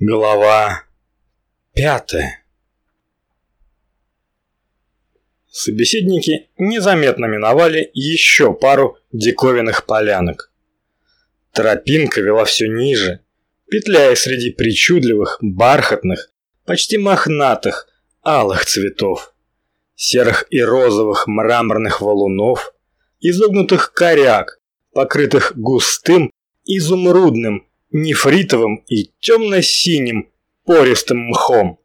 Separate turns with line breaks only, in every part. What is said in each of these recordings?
Глава пятая Собеседники незаметно миновали еще пару диковинных полянок. Тропинка вела все ниже, петляя среди причудливых, бархатных, почти мохнатых, алых цветов, серых и розовых мраморных валунов, изогнутых коряк, покрытых густым изумрудным нефритовым и темно-синим пористым мхом.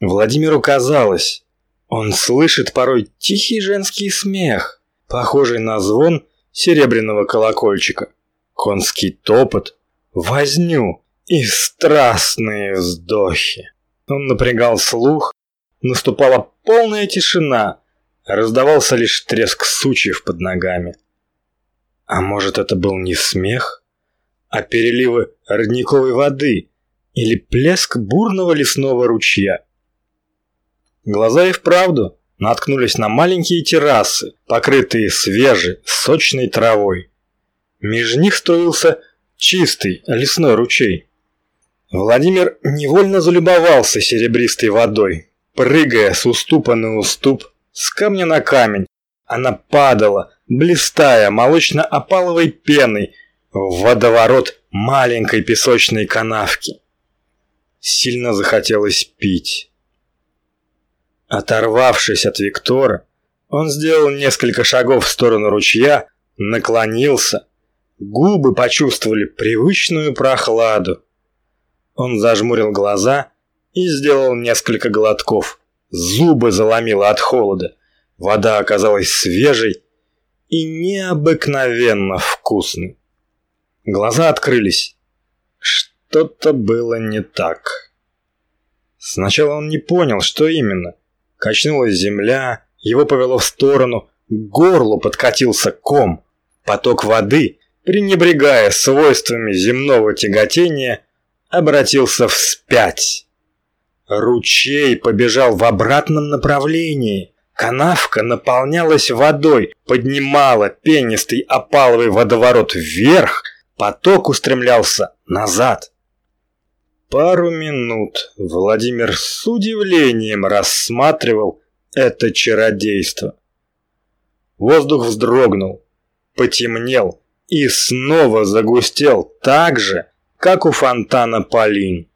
Владимиру казалось, он слышит порой тихий женский смех, похожий на звон серебряного колокольчика, конский топот, возню и страстные вздохи. Он напрягал слух, наступала полная тишина, раздавался лишь треск сучьев под ногами. А может, это был не смех, а переливы родниковой воды или плеск бурного лесного ручья. Глаза и вправду наткнулись на маленькие террасы, покрытые свежей, сочной травой. Меж них строился чистый лесной ручей. Владимир невольно залюбовался серебристой водой, прыгая с уступа на уступ, с камня на камень. Она падала, блистая молочно-опаловой пеной водоворот маленькой песочной канавки. Сильно захотелось пить. Оторвавшись от Виктора, он сделал несколько шагов в сторону ручья, наклонился. Губы почувствовали привычную прохладу. Он зажмурил глаза и сделал несколько глотков. Зубы заломило от холода. Вода оказалась свежей и необыкновенно вкусной. Глаза открылись. Что-то было не так. Сначала он не понял, что именно. Качнулась земля, его повело в сторону, к горлу подкатился ком. Поток воды, пренебрегая свойствами земного тяготения, обратился вспять. Ручей побежал в обратном направлении. Канавка наполнялась водой, поднимала пенистый опаловый водоворот вверх – Поток устремлялся назад. Пару минут Владимир с удивлением рассматривал это чародейство. Воздух вздрогнул, потемнел и снова загустел так же, как у фонтана Полинь.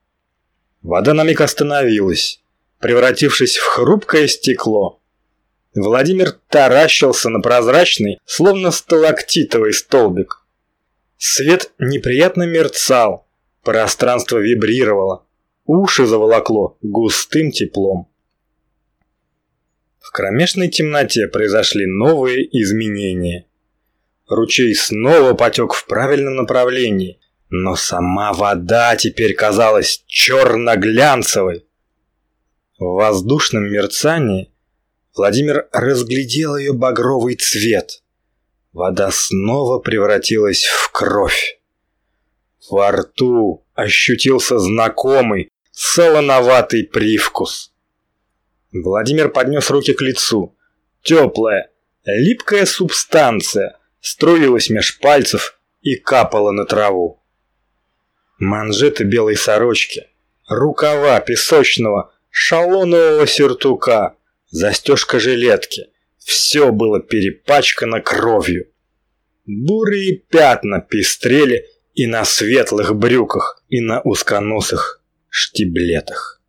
Вода на миг остановилась, превратившись в хрупкое стекло. Владимир таращился на прозрачный, словно сталактитовый столбик. Свет неприятно мерцал, пространство вибрировало, уши заволокло густым теплом. В кромешной темноте произошли новые изменения. Ручей снова потек в правильном направлении, но сама вода теперь казалась черно-глянцевой. В воздушном мерцании Владимир разглядел ее багровый цвет – Вода снова превратилась в кровь. Во рту ощутился знакомый, солоноватый привкус. Владимир поднес руки к лицу. Теплая, липкая субстанция струилась меж пальцев и капала на траву. Манжеты белой сорочки, рукава песочного, шалонового сюртука, застежка жилетки — все было перепачкано кровью. Бурые пятна пестрели и на светлых брюках, и на узконосых штиблетах.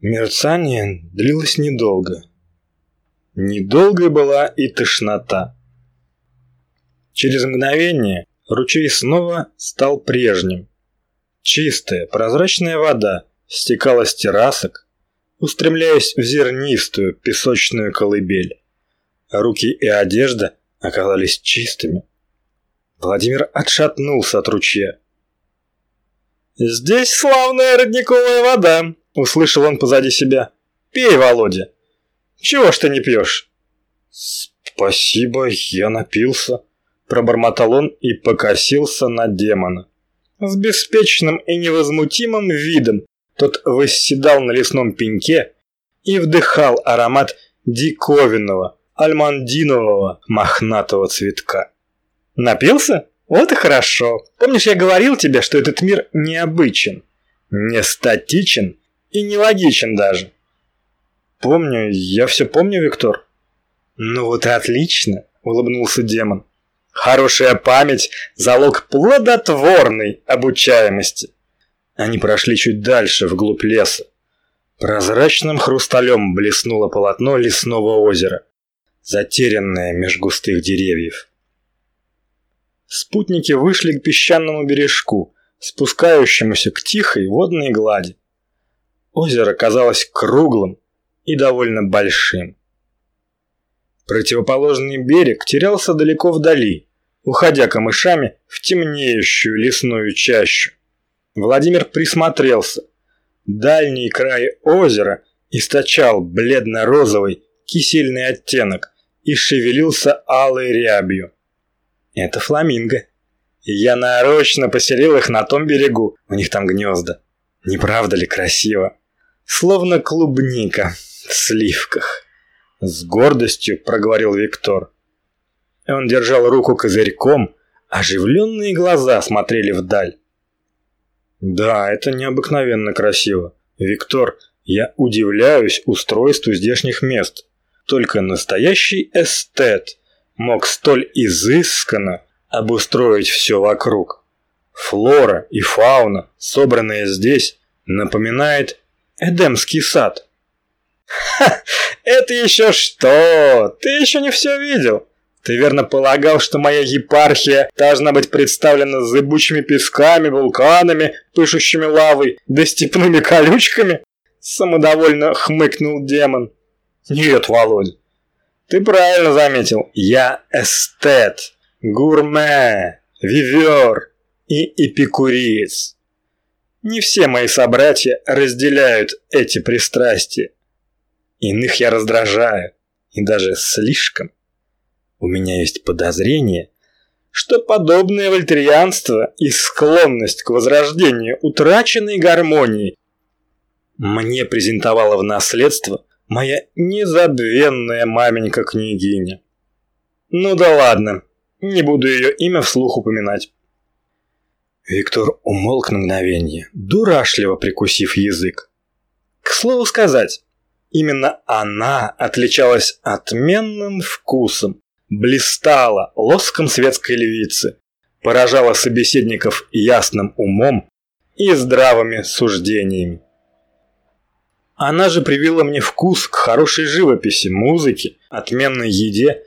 Мерцание длилось недолго. Недолгой была и тошнота. Через мгновение ручей снова стал прежним. Чистая, прозрачная вода стекала с террасок, устремляясь в зернистую песочную колыбель. Руки и одежда оказались чистыми. Владимир отшатнулся от ручья. «Здесь славная родниковая вода», — услышал он позади себя. «Пей, Володя. Чего ж ты не пьешь?» «Спасибо, я напился», — пробормотал он и покосился на демона. С беспечным и невозмутимым видом тот восседал на лесном пеньке и вдыхал аромат диковинного, альмандинового мохнатого цветка. «Напился?» Вот и хорошо. Помнишь, я говорил тебе, что этот мир необычен, не статичен и не логичен даже? Помню, я все помню, Виктор. Ну вот и отлично, улыбнулся демон. Хорошая память – залог плодотворной обучаемости. Они прошли чуть дальше, вглубь леса. Прозрачным хрусталем блеснуло полотно лесного озера, затерянное меж густых деревьев. Спутники вышли к песчаному бережку, спускающемуся к тихой водной глади. Озеро казалось круглым и довольно большим. Противоположный берег терялся далеко вдали, уходя камышами в темнеющую лесную чащу. Владимир присмотрелся. Дальний край озера источал бледно-розовый кисельный оттенок и шевелился алой рябью. Это фламинго. Я нарочно поселил их на том берегу, у них там гнезда. Не правда ли красиво? Словно клубника в сливках. С гордостью проговорил Виктор. Он держал руку козырьком, оживленные глаза смотрели вдаль. Да, это необыкновенно красиво. Виктор, я удивляюсь устройству здешних мест. Только настоящий эстет мог столь изысканно обустроить все вокруг. Флора и фауна, собранные здесь, напоминает Эдемский сад. Ха, это еще что? Ты еще не все видел. Ты верно полагал, что моя епархия должна быть представлена зыбучими песками, вулканами, пышущими лавой, да степными колючками? Самодовольно хмыкнул демон. Нет, Володь, ты правильно заметил. Я эстет, гурме, вивер и эпикуриец. Не все мои собратья разделяют эти пристрастия. Иных я раздражаю, и даже слишком. У меня есть подозрение, что подобное вольтерианство и склонность к возрождению утраченной гармонии мне презентовала в наследство моя незабвенная маменька-княгиня. Ну да ладно, не буду ее имя вслух упоминать. Виктор умолк на мгновение, дурашливо прикусив язык. К слову сказать, именно она отличалась отменным вкусом, блистала лоском светской львицы, поражала собеседников ясным умом и здравыми суждениями. Она же привила мне вкус к хорошей живописи, музыке, отменной еде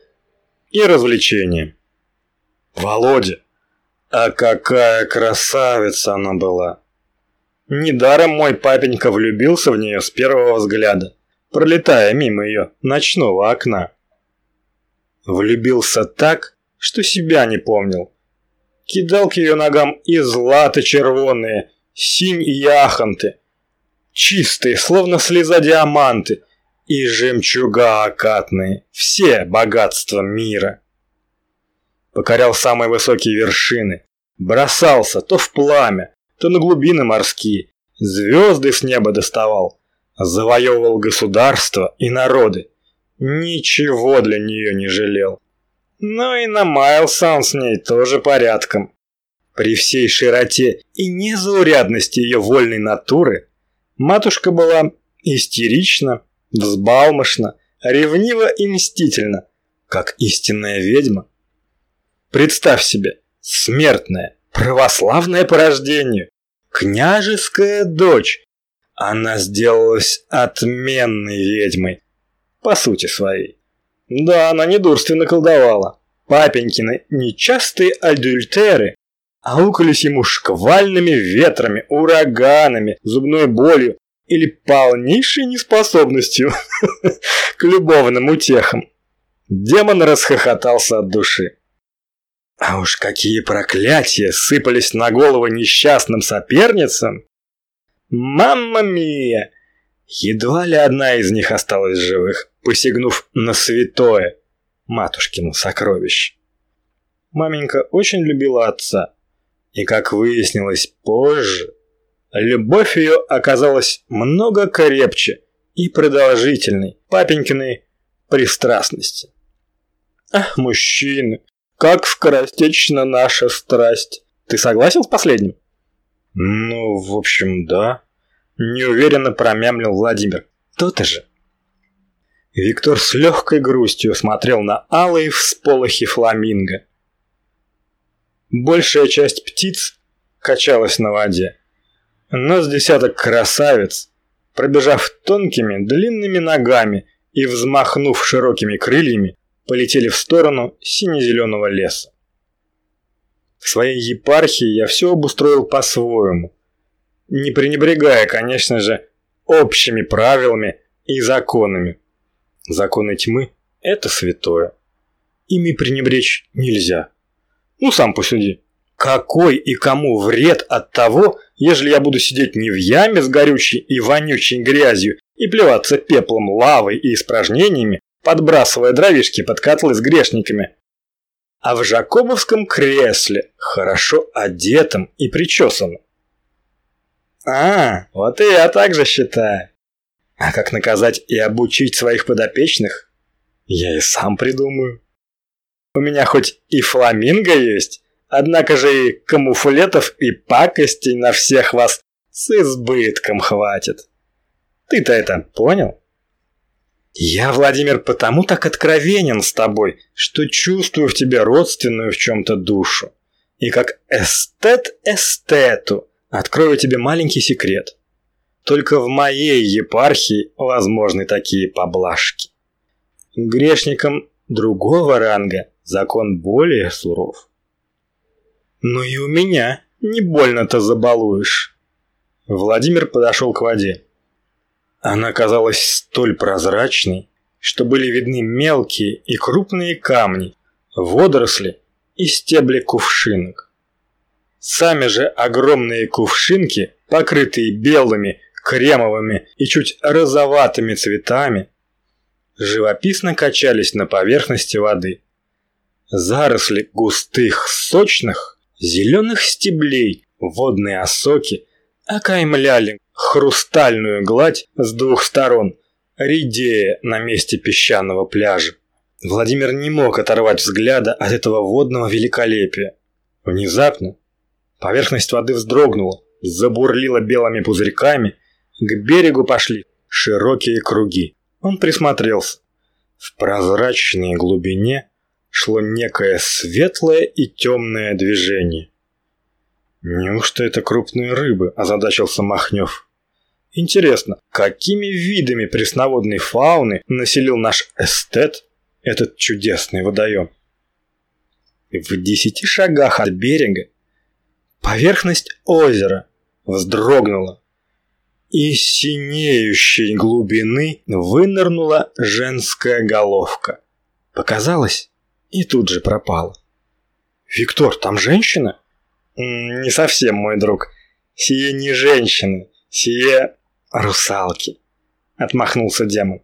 и развлечениям. Володя, а какая красавица она была! Недаром мой папенька влюбился в нее с первого взгляда, пролетая мимо ее ночного окна. Влюбился так, что себя не помнил. Кидал к ее ногам и злато червоные, синь и яхонты, чистые, словно слеза диаманты, и жемчуга окатные, все богатства мира. Покорял самые высокие вершины, бросался то в пламя, то на глубины морские, звезды с неба доставал, завоевывал государства и народы, ничего для нее не жалел. Но и намаялся он с ней тоже порядком. При всей широте и незаурядности ее вольной натуры Матушка была истерична, взбалмошна, ревнива и мстительна, как истинная ведьма. Представь себе, смертная, православная по рождению, княжеская дочь. Она сделалась отменной ведьмой, по сути своей. Да, она недурственно колдовала. Папенькины нечастые адюльтеры аукались ему шквальными ветрами, ураганами, зубной болью или полнейшей неспособностью к любовным утехам. Демон расхохотался от души. А уж какие проклятия сыпались на голову несчастным соперницам! Мамма мия! Едва ли одна из них осталась живых, посягнув на святое, матушкину сокровище. Маменька очень любила отца, и, как выяснилось позже, любовь ее оказалась много крепче и продолжительной папенькиной пристрастности. Ах, мужчины, как скоростечна наша страсть. Ты согласен с последним? Ну, в общем, да. Неуверенно промямлил Владимир. То-то же. Виктор с легкой грустью смотрел на алые всполохи фламинго. Большая часть птиц качалась на воде, но с десяток красавиц, пробежав тонкими длинными ногами и взмахнув широкими крыльями, полетели в сторону сине-зеленого леса. В своей епархии я все обустроил по-своему, не пренебрегая, конечно же, общими правилами и законами. Законы тьмы – это святое. Ими пренебречь нельзя. Ну, сам посуди. Какой и кому вред от того, ежели я буду сидеть не в яме с горючей и вонючей грязью и плеваться пеплом, лавой и испражнениями, подбрасывая дровишки под котлы с грешниками, а в жакобовском кресле, хорошо одетым и причесанным. А, вот и я так же считаю. А как наказать и обучить своих подопечных? Я и сам придумаю. У меня хоть и фламинго есть, однако же и камуфлетов и пакостей на всех вас с избытком хватит. Ты-то это понял? Я, Владимир, потому так откровенен с тобой, что чувствую в тебе родственную в чем-то душу. И как эстет эстету открою тебе маленький секрет. Только в моей епархии возможны такие поблажки. Грешникам другого ранга закон более суров. Ну и у меня не больно-то забалуешь. Владимир подошел к воде. Она казалась столь прозрачной, что были видны мелкие и крупные камни, водоросли и стебли кувшинок. Сами же огромные кувшинки, покрытые белыми кремовыми и чуть розоватыми цветами, живописно качались на поверхности воды. Заросли густых, сочных, зеленых стеблей, водные осоки окаймляли хрустальную гладь с двух сторон, редея на месте песчаного пляжа. Владимир не мог оторвать взгляда от этого водного великолепия. Внезапно поверхность воды вздрогнула, забурлила белыми пузырьками к берегу пошли широкие круги. Он присмотрелся. В прозрачной глубине шло некое светлое и темное движение. «Неужто это крупные рыбы?» – озадачился Махнев. «Интересно, какими видами пресноводной фауны населил наш эстет этот чудесный водоем?» В десяти шагах от берега поверхность озера вздрогнула, из синеющей глубины вынырнула женская головка. Показалось и тут же пропала. «Виктор, там женщина?» «Не совсем, мой друг. Сие не женщины, сие русалки», — отмахнулся демон.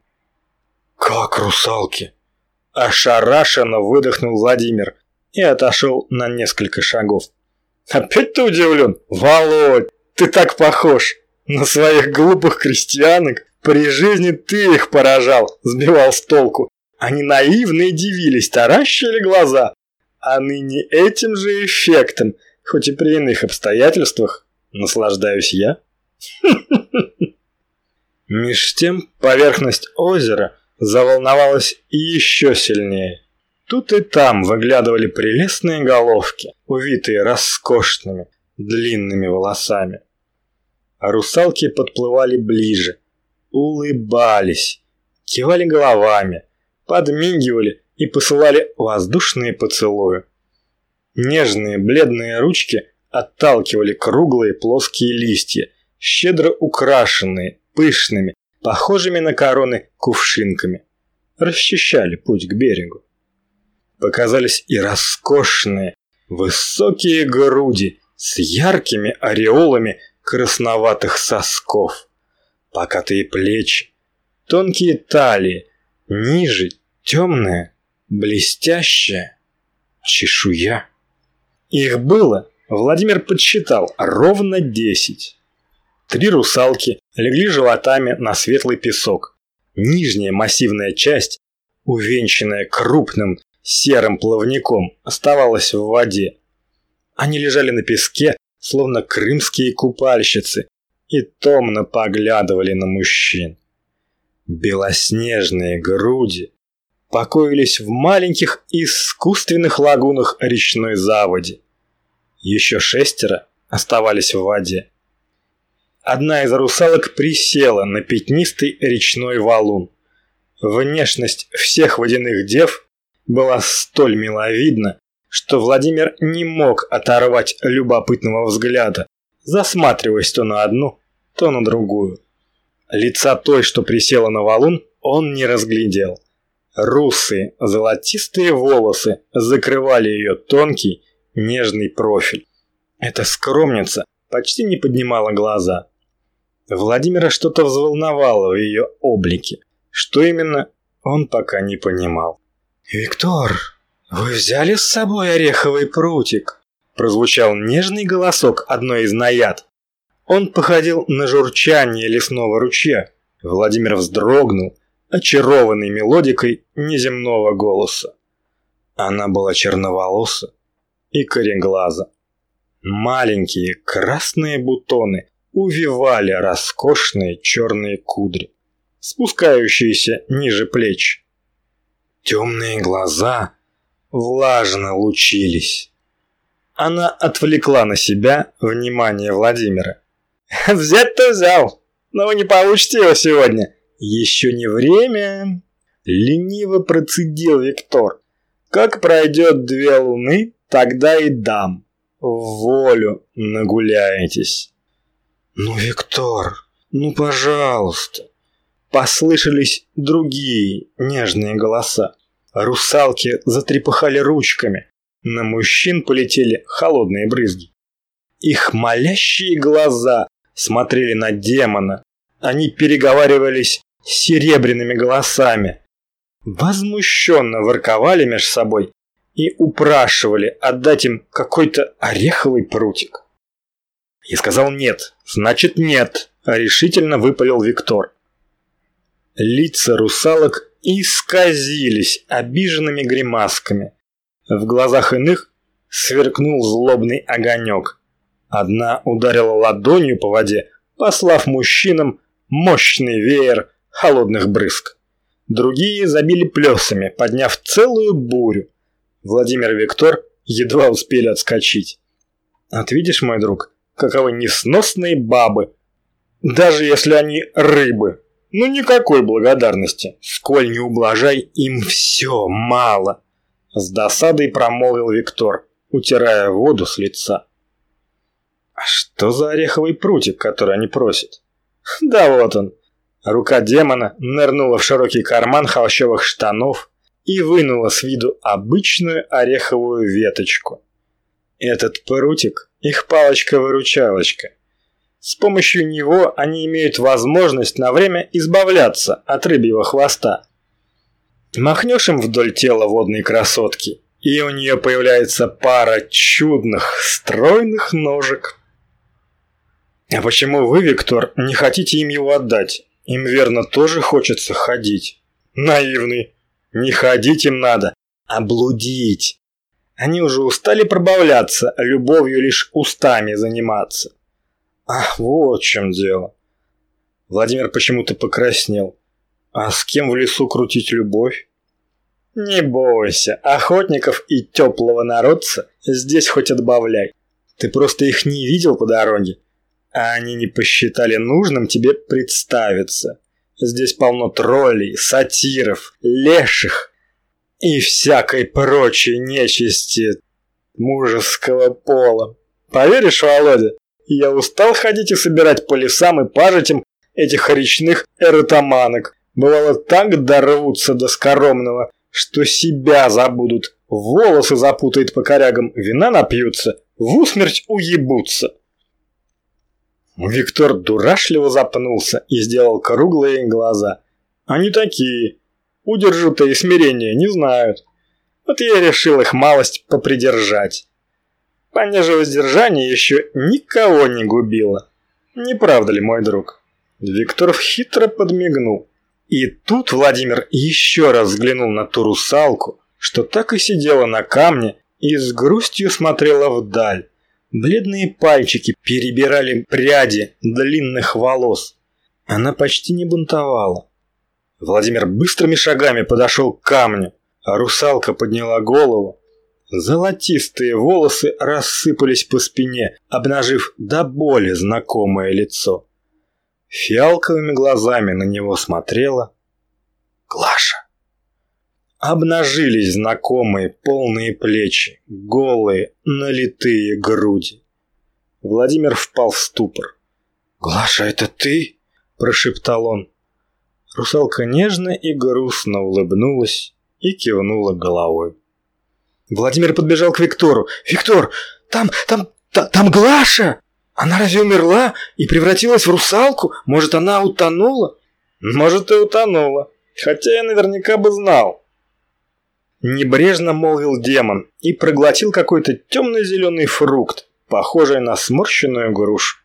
«Как русалки?» Ошарашенно выдохнул Владимир и отошел на несколько шагов. «Опять ты удивлен? Володь, ты так похож!» На своих глупых крестьянок при жизни ты их поражал, сбивал с толку. Они наивно и дивились, таращили глаза. А ныне этим же эффектом, хоть и при иных обстоятельствах, наслаждаюсь я. Меж тем поверхность озера заволновалась еще сильнее. Тут и там выглядывали прелестные головки, увитые роскошными длинными волосами а русалки подплывали ближе, улыбались, кивали головами, подмигивали и посылали воздушные поцелуи. Нежные бледные ручки отталкивали круглые плоские листья, щедро украшенные, пышными, похожими на короны кувшинками. Расчищали путь к берегу. Показались и роскошные, высокие груди с яркими ореолами красноватых сосков, покатые плечи, тонкие талии, ниже темная, блестящая чешуя. Их было, Владимир подсчитал, ровно десять. Три русалки легли животами на светлый песок. Нижняя массивная часть, увенчанная крупным серым плавником оставалась в воде. Они лежали на песке, словно крымские купальщицы, и томно поглядывали на мужчин. Белоснежные груди покоились в маленьких искусственных лагунах речной заводи. Еще шестеро оставались в воде. Одна из русалок присела на пятнистый речной валун. Внешность всех водяных дев была столь миловидна, что Владимир не мог оторвать любопытного взгляда, засматриваясь то на одну, то на другую. Лица той, что присела на валун, он не разглядел. Русые, золотистые волосы закрывали ее тонкий, нежный профиль. Эта скромница почти не поднимала глаза. Владимира что-то взволновало в ее облике. Что именно, он пока не понимал. «Виктор, вы взяли с собой ореховый прутик?» Прозвучал нежный голосок одной из наяд. Он походил на журчание лесного ручья. Владимир вздрогнул, очарованный мелодикой неземного голоса. Она была черноволоса и кореглаза. Маленькие красные бутоны увивали роскошные черные кудри, спускающиеся ниже плеч. Темные глаза влажно лучились. Она отвлекла на себя внимание Владимира. «Взять-то взял, но вы не получите его сегодня. Еще не время. Лениво процедил Виктор. Как пройдет две луны, тогда и дам. Волю нагуляетесь. Ну, Виктор, ну, пожалуйста. Послышались другие нежные голоса. Русалки затрепыхали ручками. На мужчин полетели холодные брызги. Их молящие глаза смотрели на демона. Они переговаривались серебряными голосами. Возмущенно ворковали между собой и упрашивали отдать им какой-то ореховый прутик. Я сказал нет, значит нет, решительно выпалил Виктор. Лица русалок исказились обиженными гримасками. В глазах иных сверкнул злобный огонек. Одна ударила ладонью по воде, послав мужчинам мощный веер холодных брызг. Другие забили плесами, подняв целую бурю. Владимир и Виктор едва успели отскочить. От видишь, мой друг, каковы несносные бабы. Даже если они рыбы. Ну никакой благодарности. Сколь не ублажай, им все мало. С досадой промолвил Виктор, утирая воду с лица. А что за ореховый прутик, который они просят? Да вот он. Рука демона нырнула в широкий карман холщовых штанов и вынула с виду обычную ореховую веточку. Этот прутик – их палочка-выручалочка. С помощью него они имеют возможность на время избавляться от рыбьего хвоста. Махнешь им вдоль тела водной красотки, и у нее появляется пара чудных, стройных ножек. А почему вы, Виктор, не хотите им его отдать? Им верно тоже хочется ходить. Наивный. Не ходить им надо, а блудить. Они уже устали пробавляться, любовью лишь устами заниматься. Ах, вот в чем дело. Владимир почему-то покраснел. А с кем в лесу крутить любовь? Не бойся, охотников и теплого народца здесь хоть отбавляй. Ты просто их не видел по дороге а они не посчитали нужным тебе представиться. Здесь полно троллей, сатиров, леших и всякой прочей нечисти мужеского пола. Поверишь, Володя, я устал ходить и собирать по лесам и пажитям этих речных эротоманок. Бывало так дорвутся до скоромного, что себя забудут, волосы запутают по корягам, вина напьются, в усмерть уебутся. Виктор дурашливо запнулся и сделал круглые глаза. Они такие. Удержу-то и смирение не знают. Вот я решил их малость попридержать. Понеже воздержание еще никого не губило. Не правда ли, мой друг? Виктор хитро подмигнул. И тут Владимир еще раз взглянул на ту русалку, что так и сидела на камне и с грустью смотрела вдаль. Бледные пальчики перебирали пряди длинных волос. Она почти не бунтовала. Владимир быстрыми шагами подошел к камню, а русалка подняла голову. Золотистые волосы рассыпались по спине, обнажив до боли знакомое лицо. Фиалковыми глазами на него смотрела Глаша. Обнажились знакомые полные плечи, голые, налитые груди. Владимир впал в ступор. «Глаша, это ты?» – прошептал он. Русалка нежно и грустно улыбнулась и кивнула головой. Владимир подбежал к Виктору. «Виктор, там, там, та, там Глаша! Она разве умерла и превратилась в русалку? Может, она утонула?» «Может, и утонула. Хотя я наверняка бы знал». Небрежно молвил демон и проглотил какой-то темно-зеленый фрукт, похожий на сморщенную грушу.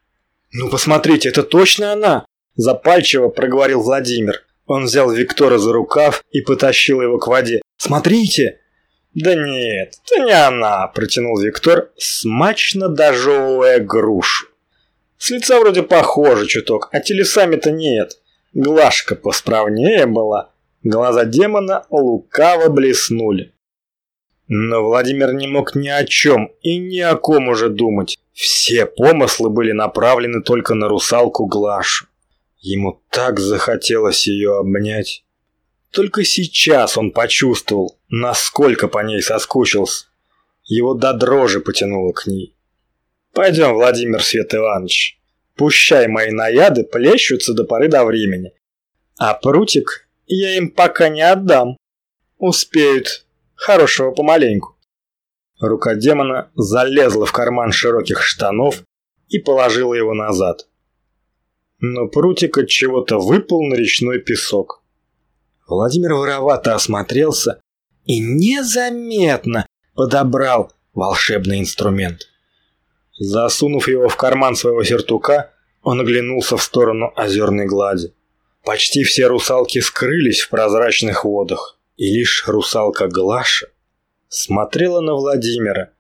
«Ну посмотрите, это точно она!» Запальчиво проговорил Владимир. Он взял Виктора за рукав и потащил его к воде. «Смотрите!» «Да нет, это не она», – протянул Виктор, смачно дожевывая грушу. «С лица вроде похоже чуток, а телесами-то нет. Глажка посправнее была». Глаза демона лукаво блеснули. Но Владимир не мог ни о чем и ни о ком уже думать. Все помыслы были направлены только на русалку Глашу. Ему так захотелось ее обнять. Только сейчас он почувствовал, насколько по ней соскучился. Его до дрожи потянуло к ней. «Пойдем, Владимир Свет Иванович. Пущай мои наяды плещутся до поры до времени. А прутик я им пока не отдам. Успеют. Хорошего помаленьку». Рука демона залезла в карман широких штанов и положила его назад но прутик от чего-то выпал на речной песок. Владимир воровато осмотрелся и незаметно подобрал волшебный инструмент. Засунув его в карман своего сертука, он оглянулся в сторону озерной глади. Почти все русалки скрылись в прозрачных водах, и лишь русалка Глаша смотрела на Владимира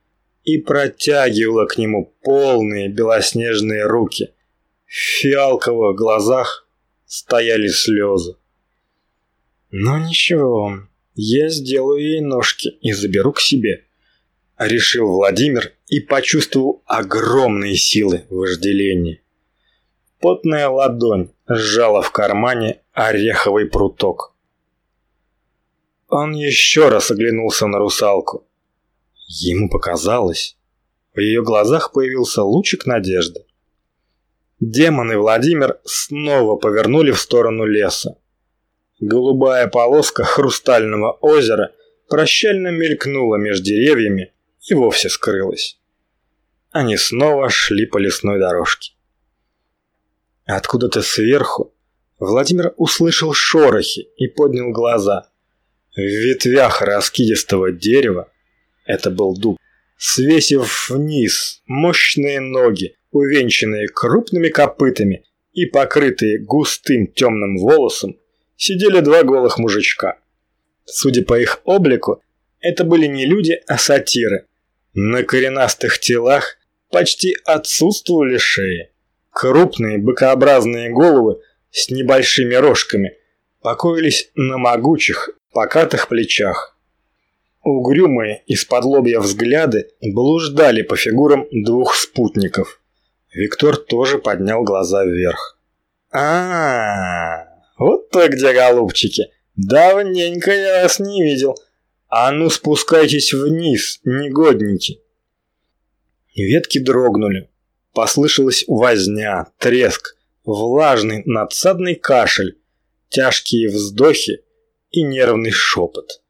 и протягивала к нему полные белоснежные руки – в фиалковых глазах стояли слезы. Но ничего, я сделаю ей ножки и заберу к себе. Решил Владимир и почувствовал огромные силы вожделения. Потная ладонь сжала в кармане ореховый пруток. Он еще раз оглянулся на русалку. Ему показалось, в ее глазах появился лучик надежды. Демон и Владимир снова повернули в сторону леса. Голубая полоска хрустального озера прощально мелькнула между деревьями и вовсе скрылась. Они снова шли по лесной дорожке. Откуда-то сверху Владимир услышал шорохи и поднял глаза. В ветвях раскидистого дерева, это был дуб, свесив вниз мощные ноги, увенчанные крупными копытами и покрытые густым темным волосом, сидели два голых мужичка. Судя по их облику, это были не люди, а сатиры. На коренастых телах почти отсутствовали шеи. Крупные быкообразные головы с небольшими рожками покоились на могучих, покатых плечах. Угрюмые из-под лобья взгляды блуждали по фигурам двух спутников. Виктор тоже поднял глаза вверх. а, -а, -а вот то где, голубчики. Давненько я вас не видел. А ну спускайтесь вниз, негодники. Ветки дрогнули. Послышалась возня, треск, влажный надсадный кашель, тяжкие вздохи и нервный шепот.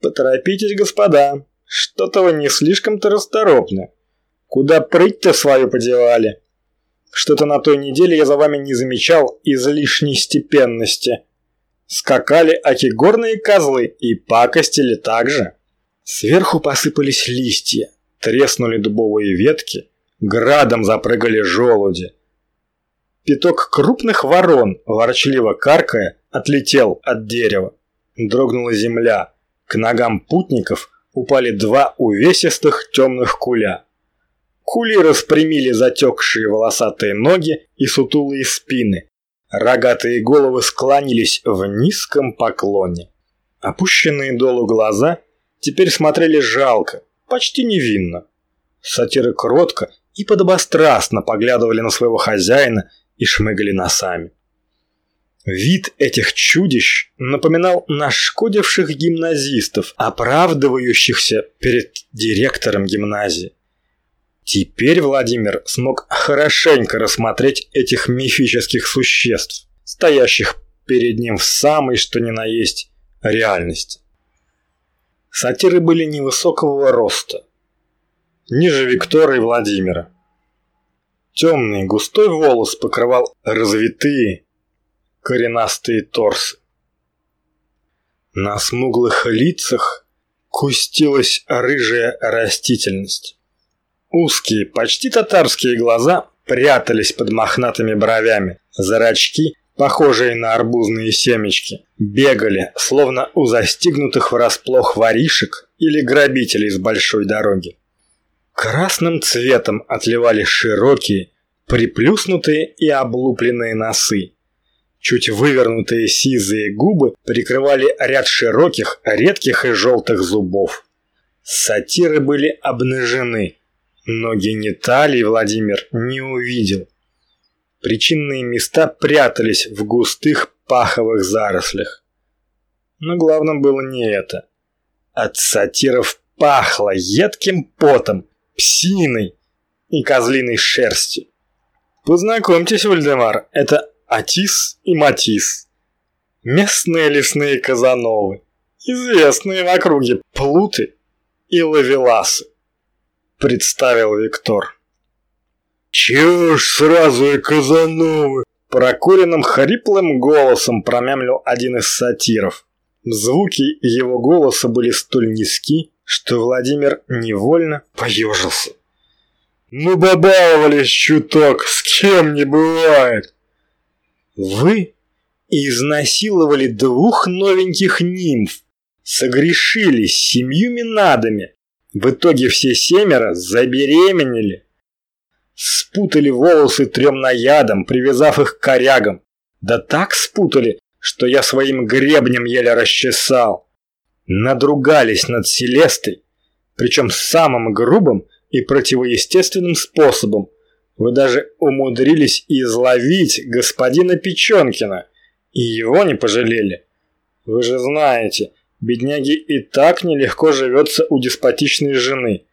«Поторопитесь, господа, что-то вы не слишком-то расторопны». Куда прыть-то свою подевали? Что-то на той неделе я за вами не замечал излишней степенности. Скакали аки горные козлы и пакостили так же. Сверху посыпались листья, треснули дубовые ветки, градом запрыгали желуди. Пяток крупных ворон, ворчливо каркая, отлетел от дерева. Дрогнула земля, К ногам путников упали два увесистых темных куля. Кули распрямили затекшие волосатые ноги и сутулые спины. Рогатые головы склонились в низком поклоне. Опущенные долу глаза теперь смотрели жалко, почти невинно. Сатиры кротко и подобострастно поглядывали на своего хозяина и шмыгали носами. Вид этих чудищ напоминал нашкодивших гимназистов, оправдывающихся перед директором гимназии. Теперь Владимир смог хорошенько рассмотреть этих мифических существ, стоящих перед ним в самой что ни на есть реальности. Сатиры были невысокого роста, ниже Виктора и Владимира. Темный густой волос покрывал развитые коренастые торсы. На смуглых лицах кустилась рыжая растительность. Узкие, почти татарские глаза прятались под мохнатыми бровями. Зрачки, похожие на арбузные семечки, бегали, словно у застигнутых врасплох воришек или грабителей с большой дороги. Красным цветом отливали широкие, приплюснутые и облупленные носы. Чуть вывернутые сизые губы прикрывали ряд широких, редких и желтых зубов. Сатиры были обнажены, но гениталий Владимир не увидел. Причинные места прятались в густых паховых зарослях. Но главным было не это. От сатиров пахло едким потом, псиной и козлиной шерстью. Познакомьтесь, Вальдемар, это Атис и Матис. Местные лесные казановы, известные в округе плуты и лавеласы представил Виктор. «Чего ж сразу и Казановы?» Прокуренным хриплым голосом промямлил один из сатиров. Звуки его голоса были столь низки, что Владимир невольно поежился. «Ну, побаловались чуток, с кем не бывает!» «Вы изнасиловали двух новеньких нимф, согрешили с семью минадами, в итоге все семеро забеременели. Спутали волосы трем наядом, привязав их к корягам. Да так спутали, что я своим гребнем еле расчесал. Надругались над Селестой, причем самым грубым и противоестественным способом. Вы даже умудрились изловить господина Печенкина, и его не пожалели. Вы же знаете, Бедняге и так нелегко живется у деспотичной жены.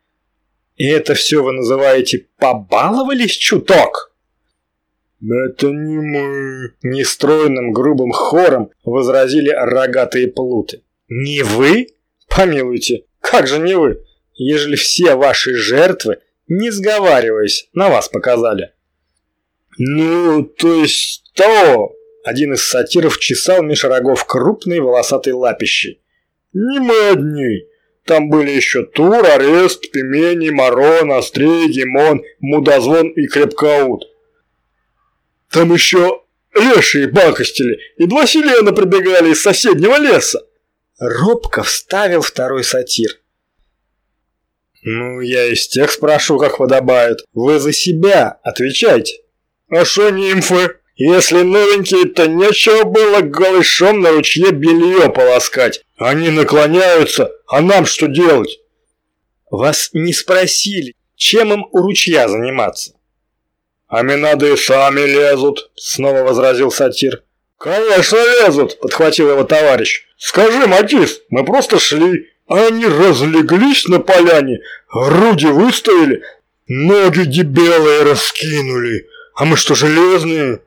И это все вы называете «побаловались чуток»? «Это не мы!» – нестройным грубым хором возразили рогатые плуты. «Не вы? Помилуйте, как же не вы, ежели все ваши жертвы, не сговариваясь, на вас показали?» «Ну, то есть то...» Один из сатиров чесал меж рогов крупной волосатой лапищей. Не мы одни. Там были еще Тур, Арест, Пимений, Марон, Острей, Гемон, Мудозвон и Крепкаут. Там еще лешие бакостили и два селена прибегали из соседнего леса. Робко вставил второй сатир. «Ну, я из тех спрошу, как подобает. Вы за себя отвечайте». «А шо нимфы?» Если новенькие, то нечего было голышом на ручье белье полоскать. Они наклоняются, а нам что делать? Вас не спросили, чем им у ручья заниматься. Аминады и сами лезут, снова возразил сатир. Конечно лезут, подхватил его товарищ. Скажи, Матис, мы просто шли, а они разлеглись на поляне, груди выставили, ноги дебелые раскинули. А мы что, железные?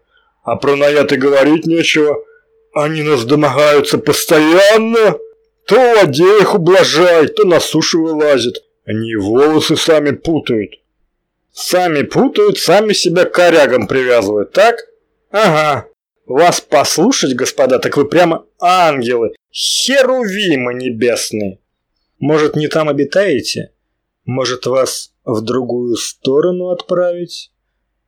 А про наяты говорить нечего. Они нас домогаются постоянно. То в воде их ублажает, то на сушу вылазит. Они волосы сами путают. Сами путают, сами себя к корягам привязывают, так? Ага. Вас послушать, господа, так вы прямо ангелы, херувимы небесные. Может, не там обитаете? Может, вас в другую сторону отправить?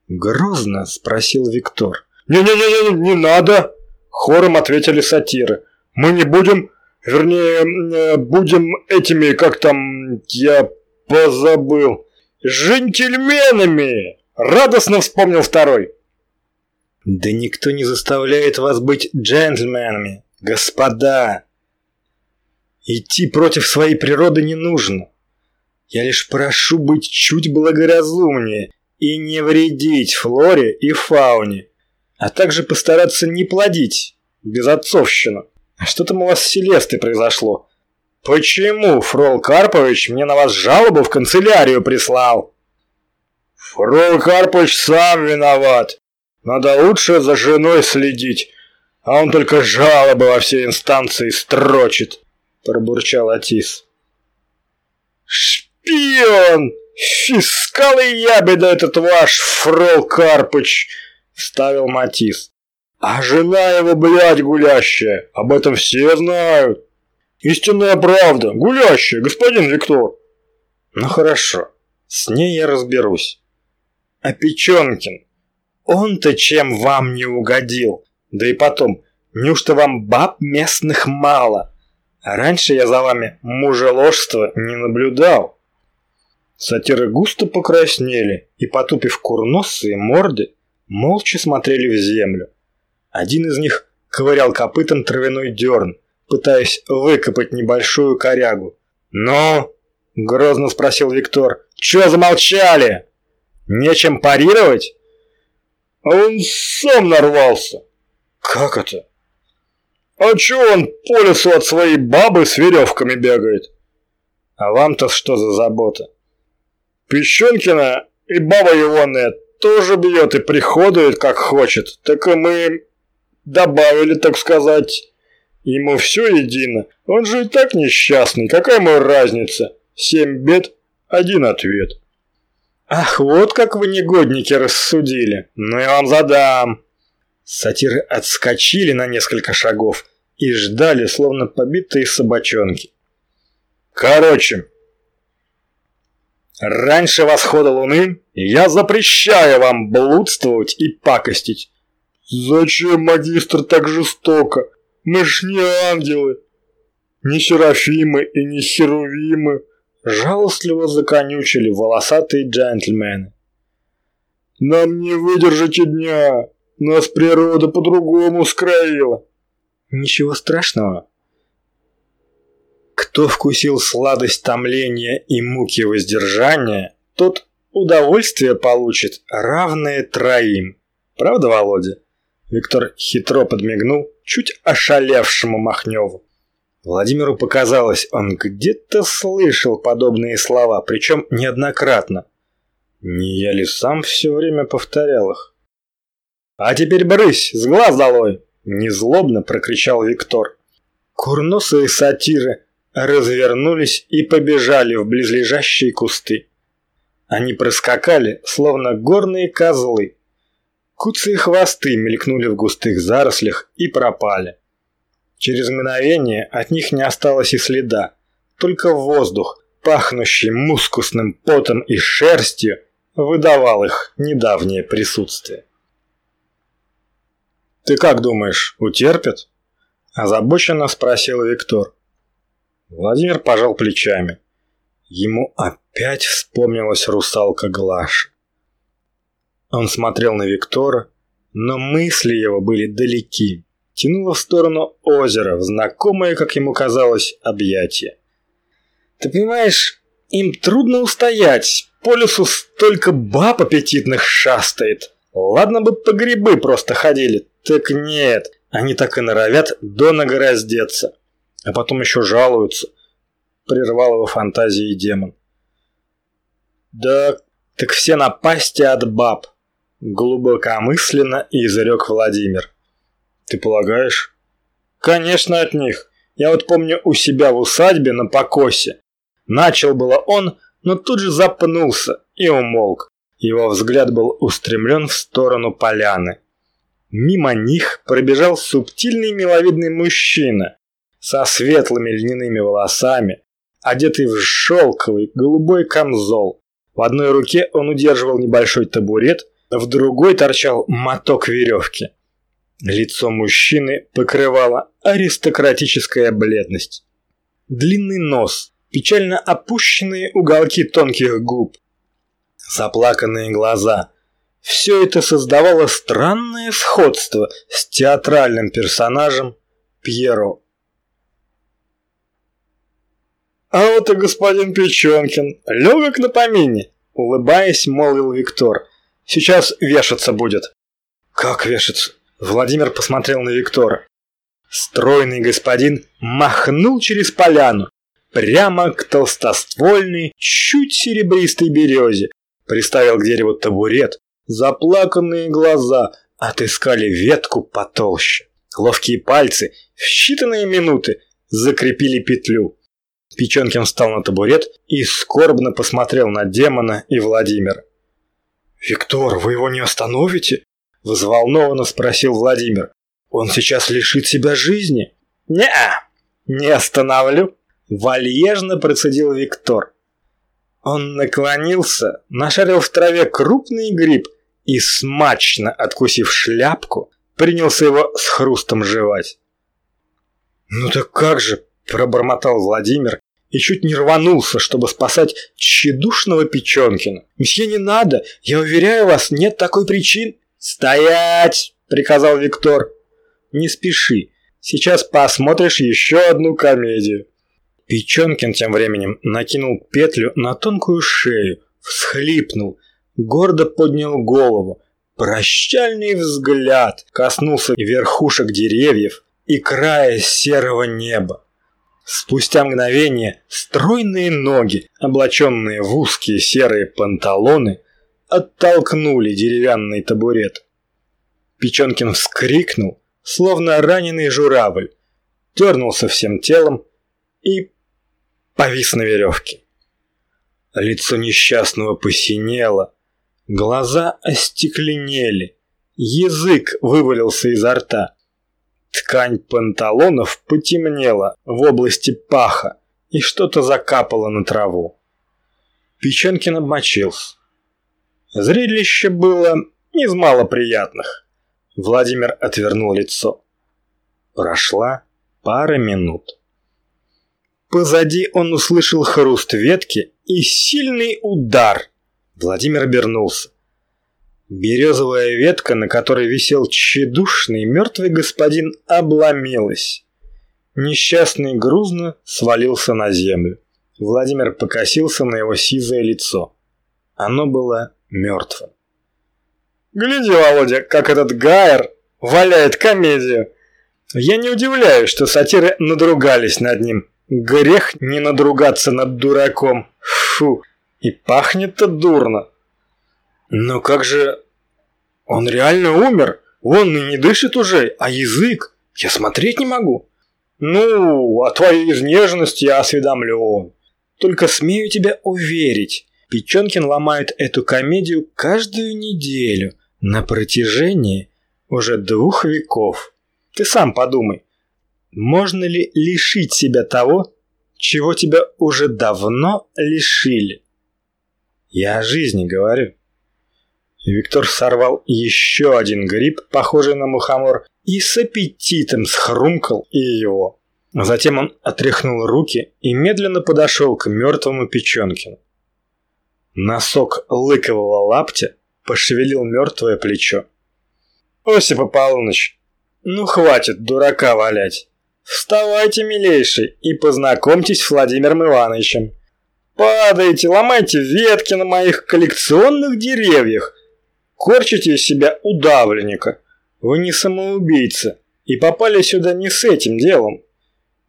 Грозно спросил Виктор. «Не-не-не, не надо!» Хором ответили сатиры. «Мы не будем Вернее, э, будем этими, как там, я позабыл, джентльменами!» Радостно вспомнил второй.
«Да никто не заставляет вас быть джентльменами, господа. Идти против своей природы не нужно. Я лишь прошу быть чуть благоразумнее и не вредить флоре и фауне, а также постараться не плодить безотцовщину. Что там у вас с Селестой произошло? Почему Фрол Карпович мне на вас жалобу в канцелярию прислал?
Фрол Карпович сам виноват. Надо лучше за женой следить, а он только жалобы во все инстанции строчит, пробурчал Атис. Шпион! Фискал и ябеда этот ваш Фрол Карпыч! Вставил Матис. А жена его, блядь, гулящая. Об этом все знают. Истинная правда. Гулящая, господин Виктор.
Ну хорошо. С ней я разберусь. А Печенкин, он-то чем вам не угодил? Да и потом, неужто вам баб местных мало? Раньше я за вами мужеложства не наблюдал. Сатиры густо покраснели и, потупив курносые морды, молча смотрели в землю. Один из них ковырял копытом травяной дерн, пытаясь выкопать небольшую корягу. «Ну?» – грозно спросил Виктор. «Чё замолчали? Нечем парировать?»
«А он сам нарвался».
«Как это?»
«А чё он по лесу от своей бабы с веревками бегает?»
«А вам-то что за забота?»
«Пещенкина и баба егоная тоже бьет и приходует, как хочет. Так и мы добавили, так сказать. Ему все едино. Он же и так несчастный. Какая ему разница? Семь бед, один ответ.
Ах, вот как вы негодники рассудили. Ну я вам задам. Сатиры отскочили на несколько шагов и ждали, словно побитые собачонки. Короче, раньше восхода луны я запрещаю вам блудствовать и пакостить.
Зачем, магистр, так жестоко? Мы ж не ангелы, не серафимы и не херувимы.
Жалостливо законючили волосатые джентльмены.
Нам не выдержите дня. Нас природа по-другому скроила.
Ничего страшного. Кто вкусил сладость томления и муки воздержания, тот удовольствие получит, равное троим. Правда, Володя? Виктор хитро подмигнул чуть ошалевшему Махневу. Владимиру показалось, он где-то слышал подобные слова, причем неоднократно. Не я ли сам все время повторял их? «А теперь брысь, с глаз долой!» – незлобно прокричал Виктор. Курносые сатиры развернулись и побежали в близлежащие кусты. Они проскакали, словно горные козлы, Куцые хвосты мелькнули в густых зарослях и пропали. Через мгновение от них не осталось и следа, только воздух, пахнущий мускусным потом и шерстью, выдавал их недавнее присутствие. «Ты как думаешь, утерпят?» – озабоченно спросил Виктор. Владимир пожал плечами. Ему опять вспомнилась русалка Глаша. Он смотрел на Виктора, но мысли его были далеки. Тянуло в сторону озера, в знакомое, как ему казалось, объятие. «Ты понимаешь, им трудно устоять. По лесу столько баб аппетитных шастает. Ладно бы по грибы просто ходили. Так нет, они так и норовят до раздеться. А потом еще жалуются. Прервал его фантазии демон. Да, так все напасти от баб. Глубокомысленно изрек Владимир. Ты полагаешь? Конечно, от них. Я вот помню у себя в усадьбе на покосе. Начал было он, но тут же запнулся и умолк. Его взгляд был устремлен в сторону поляны. Мимо них пробежал субтильный миловидный мужчина со светлыми льняными волосами, одетый в шелковый голубой камзол. В одной руке он удерживал небольшой табурет, в другой торчал моток веревки. Лицо мужчины покрывала
аристократическая бледность. Длинный нос, печально опущенные уголки тонких губ, заплаканные глаза. Все это создавало странное сходство с театральным персонажем Пьеро. «А вот и господин Печенкин, легок на помине», — улыбаясь, молвил Виктор. «Сейчас вешаться будет». «Как вешаться?» Владимир посмотрел на Виктора. Стройный господин махнул через поляну, прямо к толстоствольной, чуть серебристой березе, приставил к дереву табурет, заплаканные глаза отыскали ветку потолще. Ловкие пальцы в считанные минуты закрепили петлю. Печенкин встал на табурет и скорбно посмотрел на демона и Владимира. «Виктор, вы его не остановите?» – взволнованно спросил Владимир. «Он сейчас лишит себя жизни?» «Не-а, не остановлю», – вальежно процедил Виктор. Он наклонился, нашарил в траве крупный гриб и, смачно откусив шляпку, принялся его с хрустом жевать. «Ну так как же?» – пробормотал Владимир и чуть не рванулся, чтобы спасать тщедушного Печенкина. «Месье, не надо! Я уверяю вас, нет такой причины!» «Стоять!» – приказал Виктор. «Не спеши. Сейчас посмотришь еще одну комедию». Печенкин тем временем накинул петлю на тонкую шею, всхлипнул, гордо поднял голову. Прощальный взгляд коснулся верхушек деревьев и края серого неба. Спустя мгновение стройные ноги, облаченные в узкие серые панталоны, оттолкнули деревянный табурет. Печенкин вскрикнул, словно раненый журавль, дернулся всем телом и повис на веревке. Лицо несчастного посинело, глаза остекленели, язык вывалился изо рта. Ткань панталонов потемнела в области паха, и что-то закапало на траву. Печенкин обмочился. Зрелище было из малоприятных. Владимир отвернул лицо. Прошла пара минут. Позади он услышал хруст ветки и сильный удар. Владимир обернулся. Березовая ветка, на которой висел тщедушный мертвый господин, обломилась. Несчастный грузно свалился на землю. Владимир покосился на его сизое лицо. Оно было мертвым. «Гляди, Володя, как этот Гайер валяет комедию!» Я не удивляюсь, что сатиры надругались над ним. Грех не надругаться над дураком. Фу, и пахнет-то дурно. Но как же... Он реально умер. Он и не дышит уже, а язык... Я смотреть не могу. Ну, о твоей изнеженности я осведомлен. Только смею тебя уверить. Печенкин ломает эту комедию каждую неделю на протяжении уже двух веков. Ты сам подумай. Можно ли лишить себя того, чего тебя уже давно лишили? Я о жизни говорю. Виктор сорвал еще один гриб, похожий на мухомор, и с аппетитом схрумкал и его. Затем он отряхнул руки и медленно подошел к мертвому Печенкину. Носок лыкового лаптя пошевелил мертвое плечо. «Осип Аполлоныч, ну хватит дурака валять. Вставайте, милейший, и познакомьтесь с Владимиром Ивановичем. Падайте, ломайте ветки на моих коллекционных деревьях. Корчите из себя удавленника. Вы не самоубийца и попали сюда не с этим делом.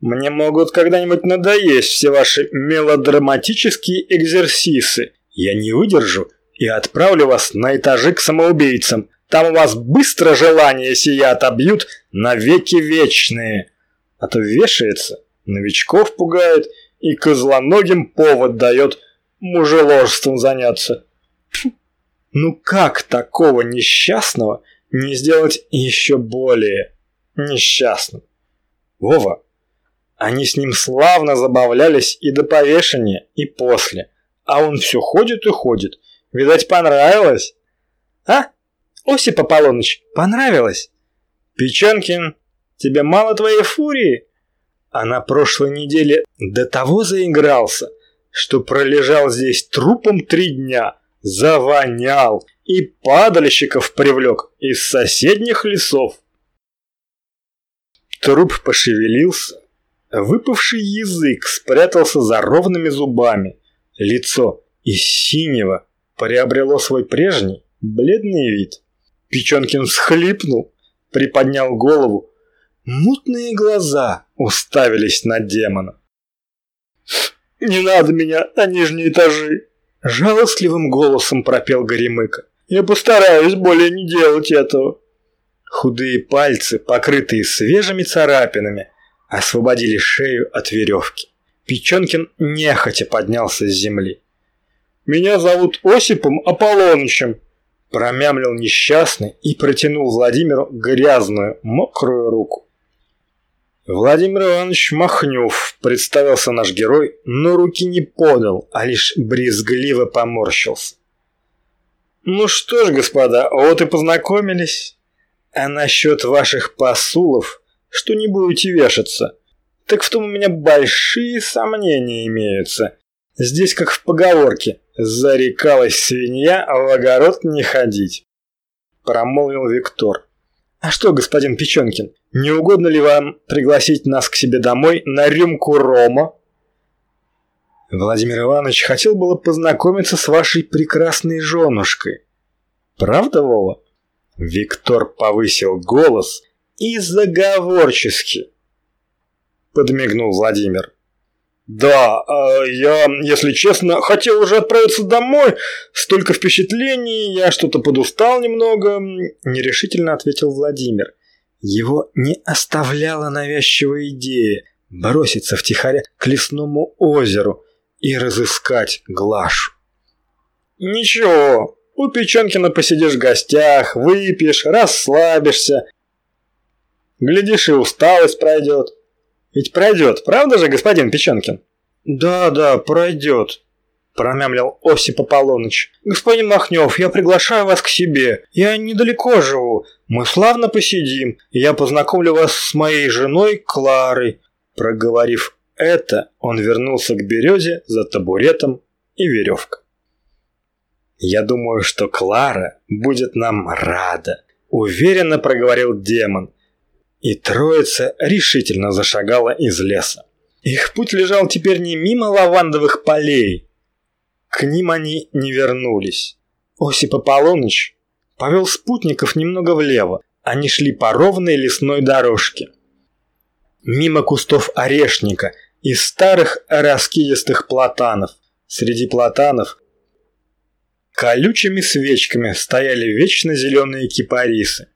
Мне могут когда-нибудь надоесть все ваши мелодраматические экзерсисы. Я не выдержу и отправлю вас на этажи к самоубийцам. Там у вас быстро желания сия отобьют на веки вечные а то вешается, новичков пугает и козлоногим повод дает мужеложством заняться. Фу. Ну как такого несчастного не сделать еще более несчастным? Вова, они с ним славно забавлялись и до повешения, и после. А он все ходит и ходит. Видать, понравилось? А? Осип Аполлоныч, понравилось? Печенкин Тебе мало твоей фурии? А на прошлой неделе до того заигрался, что пролежал здесь трупом три дня, завонял и падальщиков привлек из соседних лесов. Труп пошевелился, выпавший язык спрятался за ровными зубами, лицо из синего приобрело свой прежний бледный вид. Печенкин всхлипнул, приподнял голову, мутные глаза уставились на демона. «Не надо меня на нижние этажи!» Жалостливым голосом пропел Горемыка. «Я постараюсь более не делать этого!» Худые пальцы, покрытые свежими царапинами, освободили шею от веревки. Печенкин нехотя поднялся с земли. «Меня зовут Осипом Аполлонычем», – промямлил несчастный и протянул Владимиру грязную, мокрую руку. Владимир Иванович Махнев представился наш герой, но руки не подал, а лишь брезгливо поморщился. «Ну что ж, господа, вот и познакомились. А насчет ваших посулов, что не будете вешаться, так в том у меня большие сомнения имеются. Здесь как в поговорке «зарекалась свинья, а в огород не ходить», – промолвил Виктор. «А что, господин Печенкин, не угодно ли вам пригласить нас к себе домой на рюмку рома?» Владимир Иванович хотел было познакомиться с вашей прекрасной женушкой. Правда, Вова? Виктор повысил голос и заговорчески подмигнул Владимир. «Да, а я, если честно, хотел уже отправиться домой. Столько впечатлений, я что-то подустал немного», – нерешительно ответил Владимир. Его не оставляла навязчивая идея броситься втихаря к лесному озеру и разыскать Глашу. «Ничего, у Печенкина посидишь в гостях, выпьешь, расслабишься. Глядишь, и усталость пройдет. Ведь пройдет, правда же, господин Печенкин? Да, да, пройдет, промямлил Осип Аполлоныч. Господин Махнев, я приглашаю вас к себе. Я недалеко живу. Мы славно посидим. Я познакомлю вас с моей женой Кларой. Проговорив это, он вернулся к березе за табуретом и веревкой. «Я думаю, что Клара будет нам рада», – уверенно проговорил демон – и троица решительно зашагала из леса. Их путь лежал теперь не мимо лавандовых полей. К ним они не вернулись. Осип Аполлоныч повел спутников немного влево. Они шли по ровной лесной дорожке. Мимо кустов орешника и старых раскидистых платанов. Среди платанов колючими свечками стояли вечно зеленые кипарисы.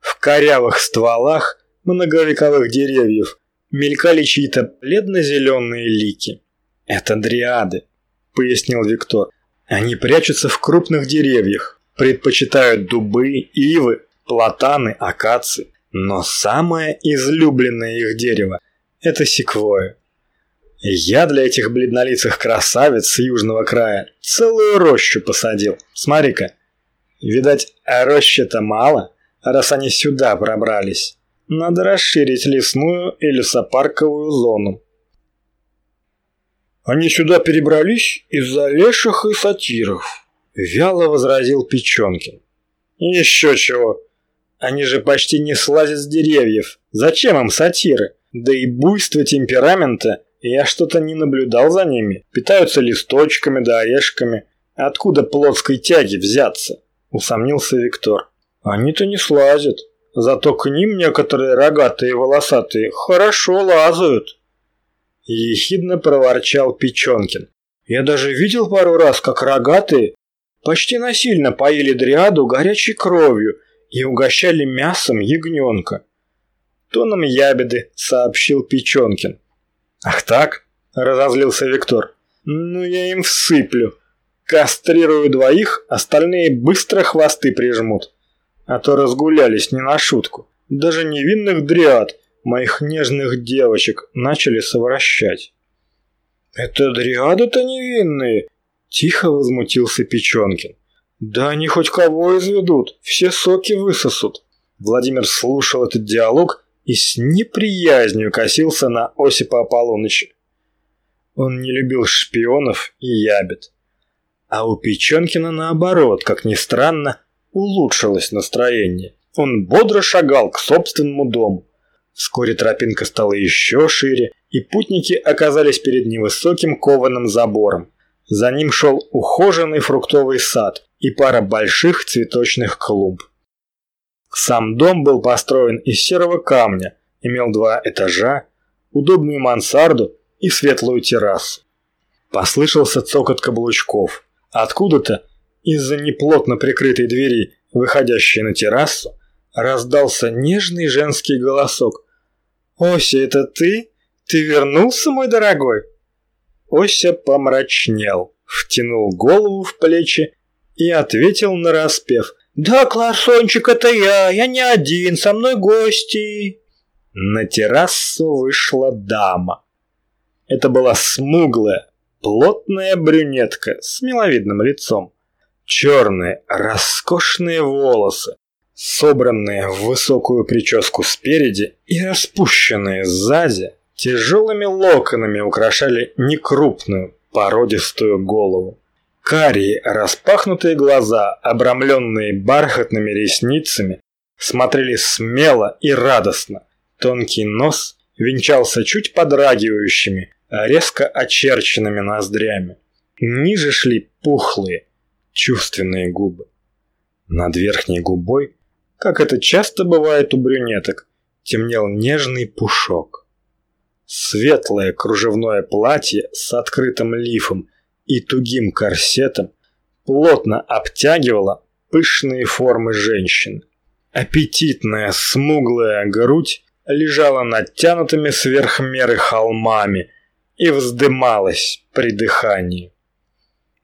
В корявых стволах многовековых деревьев мелькали чьи-то бледно-зеленые лики. «Это дриады», — пояснил Виктор. «Они прячутся в крупных деревьях, предпочитают дубы, ивы, платаны, акации. Но самое излюбленное их дерево – это секвоя. Я для этих бледнолицых красавиц с южного края целую рощу посадил. Смотри-ка. Видать, рощи-то мало, раз они сюда пробрались. Надо расширить лесную и лесопарковую зону. Они сюда перебрались из-за леших и сатиров, вяло возразил Печенкин. Еще чего. Они же почти не слазят с деревьев. Зачем им сатиры? Да и буйство темперамента я что-то не наблюдал за ними. Питаются листочками да орешками. Откуда плотской тяги взяться? Усомнился Виктор. Они-то не слазят, зато к ним некоторые рогатые и волосатые хорошо лазают. Ехидно проворчал Печенкин. Я даже видел пару раз, как рогатые почти насильно поили дриаду горячей кровью и угощали мясом ягненка. Тоном ябеды сообщил Печенкин. «Ах так?» – разозлился Виктор. «Ну я им всыплю. Кастрирую двоих, остальные быстро хвосты прижмут а то разгулялись не на шутку. Даже невинных дриад, моих нежных девочек, начали совращать. «Это дриады-то невинные!» – тихо возмутился Печенкин. «Да они хоть кого изведут, все соки высосут». Владимир слушал этот диалог и с неприязнью косился на Осипа Аполлоныча. Он не любил шпионов и ябед. А у Печенкина наоборот, как ни странно, улучшилось настроение. Он бодро шагал к собственному дому. Вскоре тропинка стала еще шире, и путники оказались перед невысоким кованым забором. За ним шел ухоженный фруктовый сад и пара больших цветочных клумб. Сам дом был построен из серого камня, имел два этажа, удобную мансарду и светлую террасу. Послышался цокот каблучков. Откуда-то, из-за неплотно прикрытой двери, выходящей на террасу, раздался нежный женский голосок. «Ося, это ты? Ты вернулся, мой дорогой?» Ося помрачнел, втянул голову в плечи и ответил на распев. «Да, Кларсончик, это я, я не один, со мной гости!» На террасу вышла дама. Это была смуглая, плотная брюнетка с миловидным лицом. Черные, роскошные волосы, собранные в высокую прическу спереди и распущенные сзади, тяжелыми локонами украшали некрупную, породистую голову. Карие распахнутые глаза, обрамленные бархатными ресницами, смотрели смело и радостно. Тонкий нос венчался чуть подрагивающими, резко очерченными ноздрями. Ниже шли пухлые, чувственные губы. Над верхней губой, как это часто бывает у брюнеток, темнел нежный пушок. Светлое кружевное платье с открытым лифом и тугим корсетом плотно обтягивало пышные формы женщин. Аппетитная смуглая грудь лежала натянутыми сверх меры холмами и вздымалась при дыхании.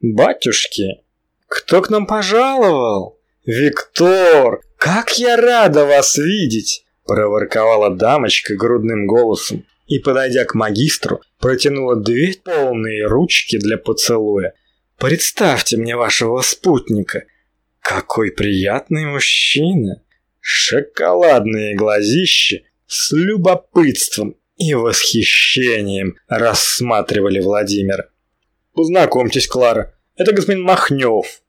«Батюшки, кто к нам пожаловал? Виктор, как я рада вас видеть!» проворковала дамочка грудным голосом и, подойдя к магистру, протянула две полные ручки для поцелуя. «Представьте мне вашего спутника. Какой приятный мужчина! Шоколадные глазищи с любопытством и восхищением рассматривали Владимира. «Познакомьтесь, Клара, это господин Махнев.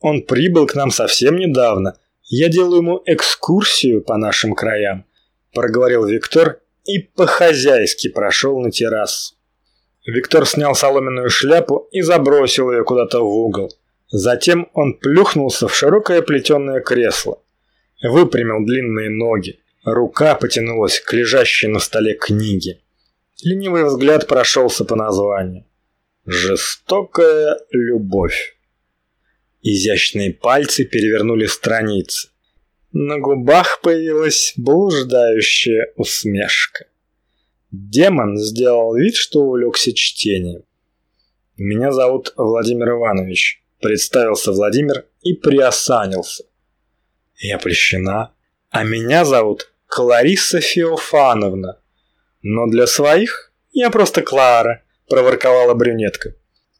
Он прибыл к нам совсем недавно. Я делаю ему экскурсию по нашим краям», – проговорил Виктор и по-хозяйски прошел на террасу. Виктор снял соломенную шляпу и забросил ее куда-то в угол. Затем он плюхнулся в широкое плетеное кресло. Выпрямил длинные ноги. Рука потянулась к лежащей на столе книге. Ленивый взгляд прошелся по названию. «Жестокая любовь». Изящные пальцы перевернули страницы. На губах появилась блуждающая усмешка. Демон сделал вид, что увлекся чтением. «Меня зовут Владимир Иванович», — представился Владимир и приосанился. «Я прещена. А меня зовут Клариса Феофановна. Но для своих я просто Клара, проворковала брюнетка.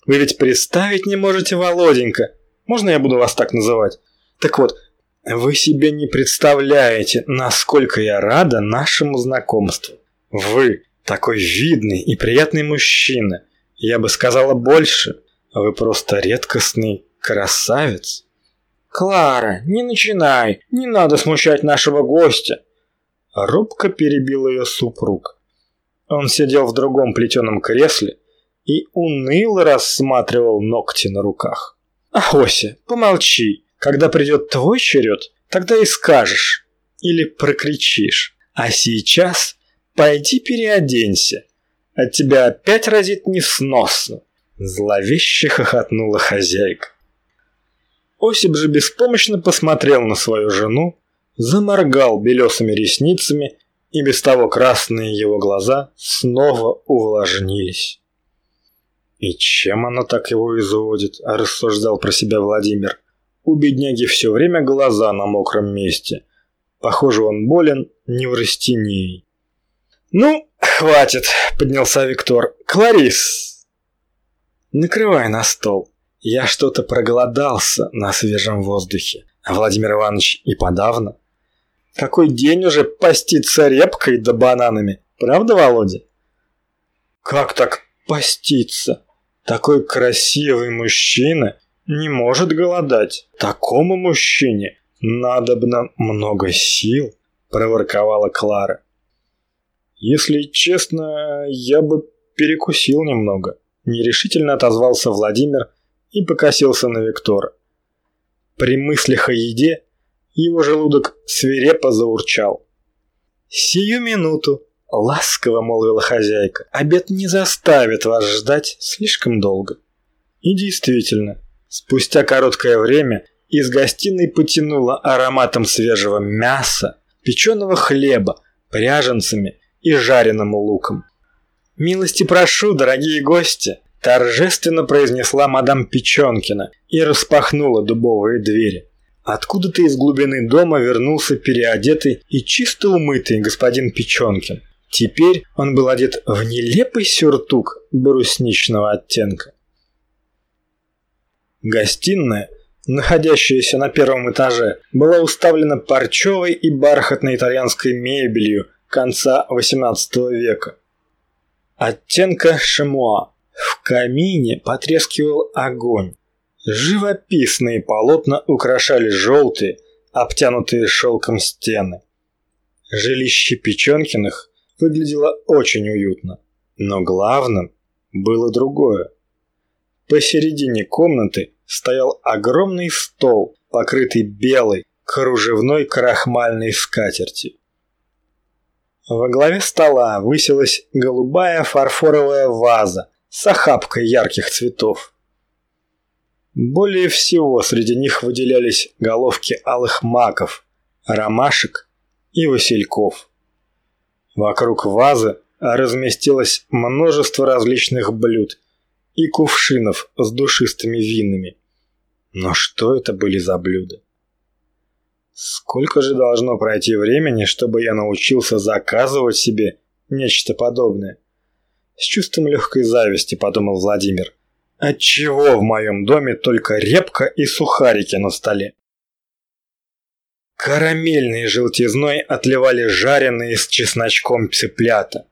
Вы ведь представить не можете, Володенька. Можно я буду вас так называть? Так вот, вы себе не представляете, насколько я рада нашему знакомству. Вы такой видный и приятный мужчина. Я бы сказала больше. Вы просто редкостный красавец. Клара, не начинай, не надо смущать нашего гостя. Робко перебил ее супруг. Он сидел в другом плетеном кресле и уныло рассматривал ногти на руках. «Ахося, помолчи. Когда придет твой черед, тогда и скажешь. Или прокричишь. А сейчас пойди переоденься. От тебя опять разит несносно». Зловеще хохотнула хозяйка. Осип же беспомощно посмотрел на свою жену, заморгал белесыми ресницами, и без того красные его глаза снова увлажнились. «И чем она так его изводит?» – рассуждал про себя Владимир. «У бедняги все время глаза на мокром месте. Похоже, он болен неврастенией». «Ну, хватит», – поднялся Виктор. «Кларис, накрывай на стол. Я что-то проголодался на свежем воздухе, а Владимир Иванович и подавно». Какой день уже поститься репкой да бананами. Правда, Володя? Как так поститься? Такой красивый мужчина не может голодать. Такому мужчине надобно много сил, проворковала Клара. Если честно, я бы перекусил немного. Нерешительно отозвался Владимир и покосился на Виктора. При мыслях о еде его желудок свирепо заурчал. «Сию минуту!» — ласково молвила хозяйка. «Обед не заставит вас ждать слишком долго». И действительно, спустя короткое время из гостиной потянуло ароматом свежего мяса, печеного хлеба, пряженцами и жареным луком. «Милости прошу, дорогие гости!» торжественно произнесла мадам Печенкина и распахнула дубовые двери. Откуда-то из глубины дома вернулся переодетый и чисто умытый господин Печенкин. Теперь он был одет в нелепый сюртук брусничного оттенка. Гостиная, находящаяся на первом этаже, была уставлена парчевой и бархатной итальянской мебелью конца XVIII века. Оттенка шемуа. В камине потрескивал огонь. Живописные полотна украшали желтые, обтянутые шелком стены. Жилище Печенкиных выглядело очень уютно, но главным было другое. Посередине комнаты стоял огромный стол, покрытый белой, кружевной крахмальной скатертью. Во главе стола высилась голубая фарфоровая ваза с охапкой ярких цветов. Более всего среди них выделялись головки алых маков, ромашек и васильков. Вокруг вазы разместилось множество различных блюд и кувшинов с душистыми винами. Но что это были за блюда? Сколько же должно пройти времени, чтобы я научился заказывать себе нечто подобное? С чувством легкой зависти подумал Владимир. Отчего в моем доме только репка и сухарики на столе? Карамельной желтизной отливали жареные с чесночком цыплята.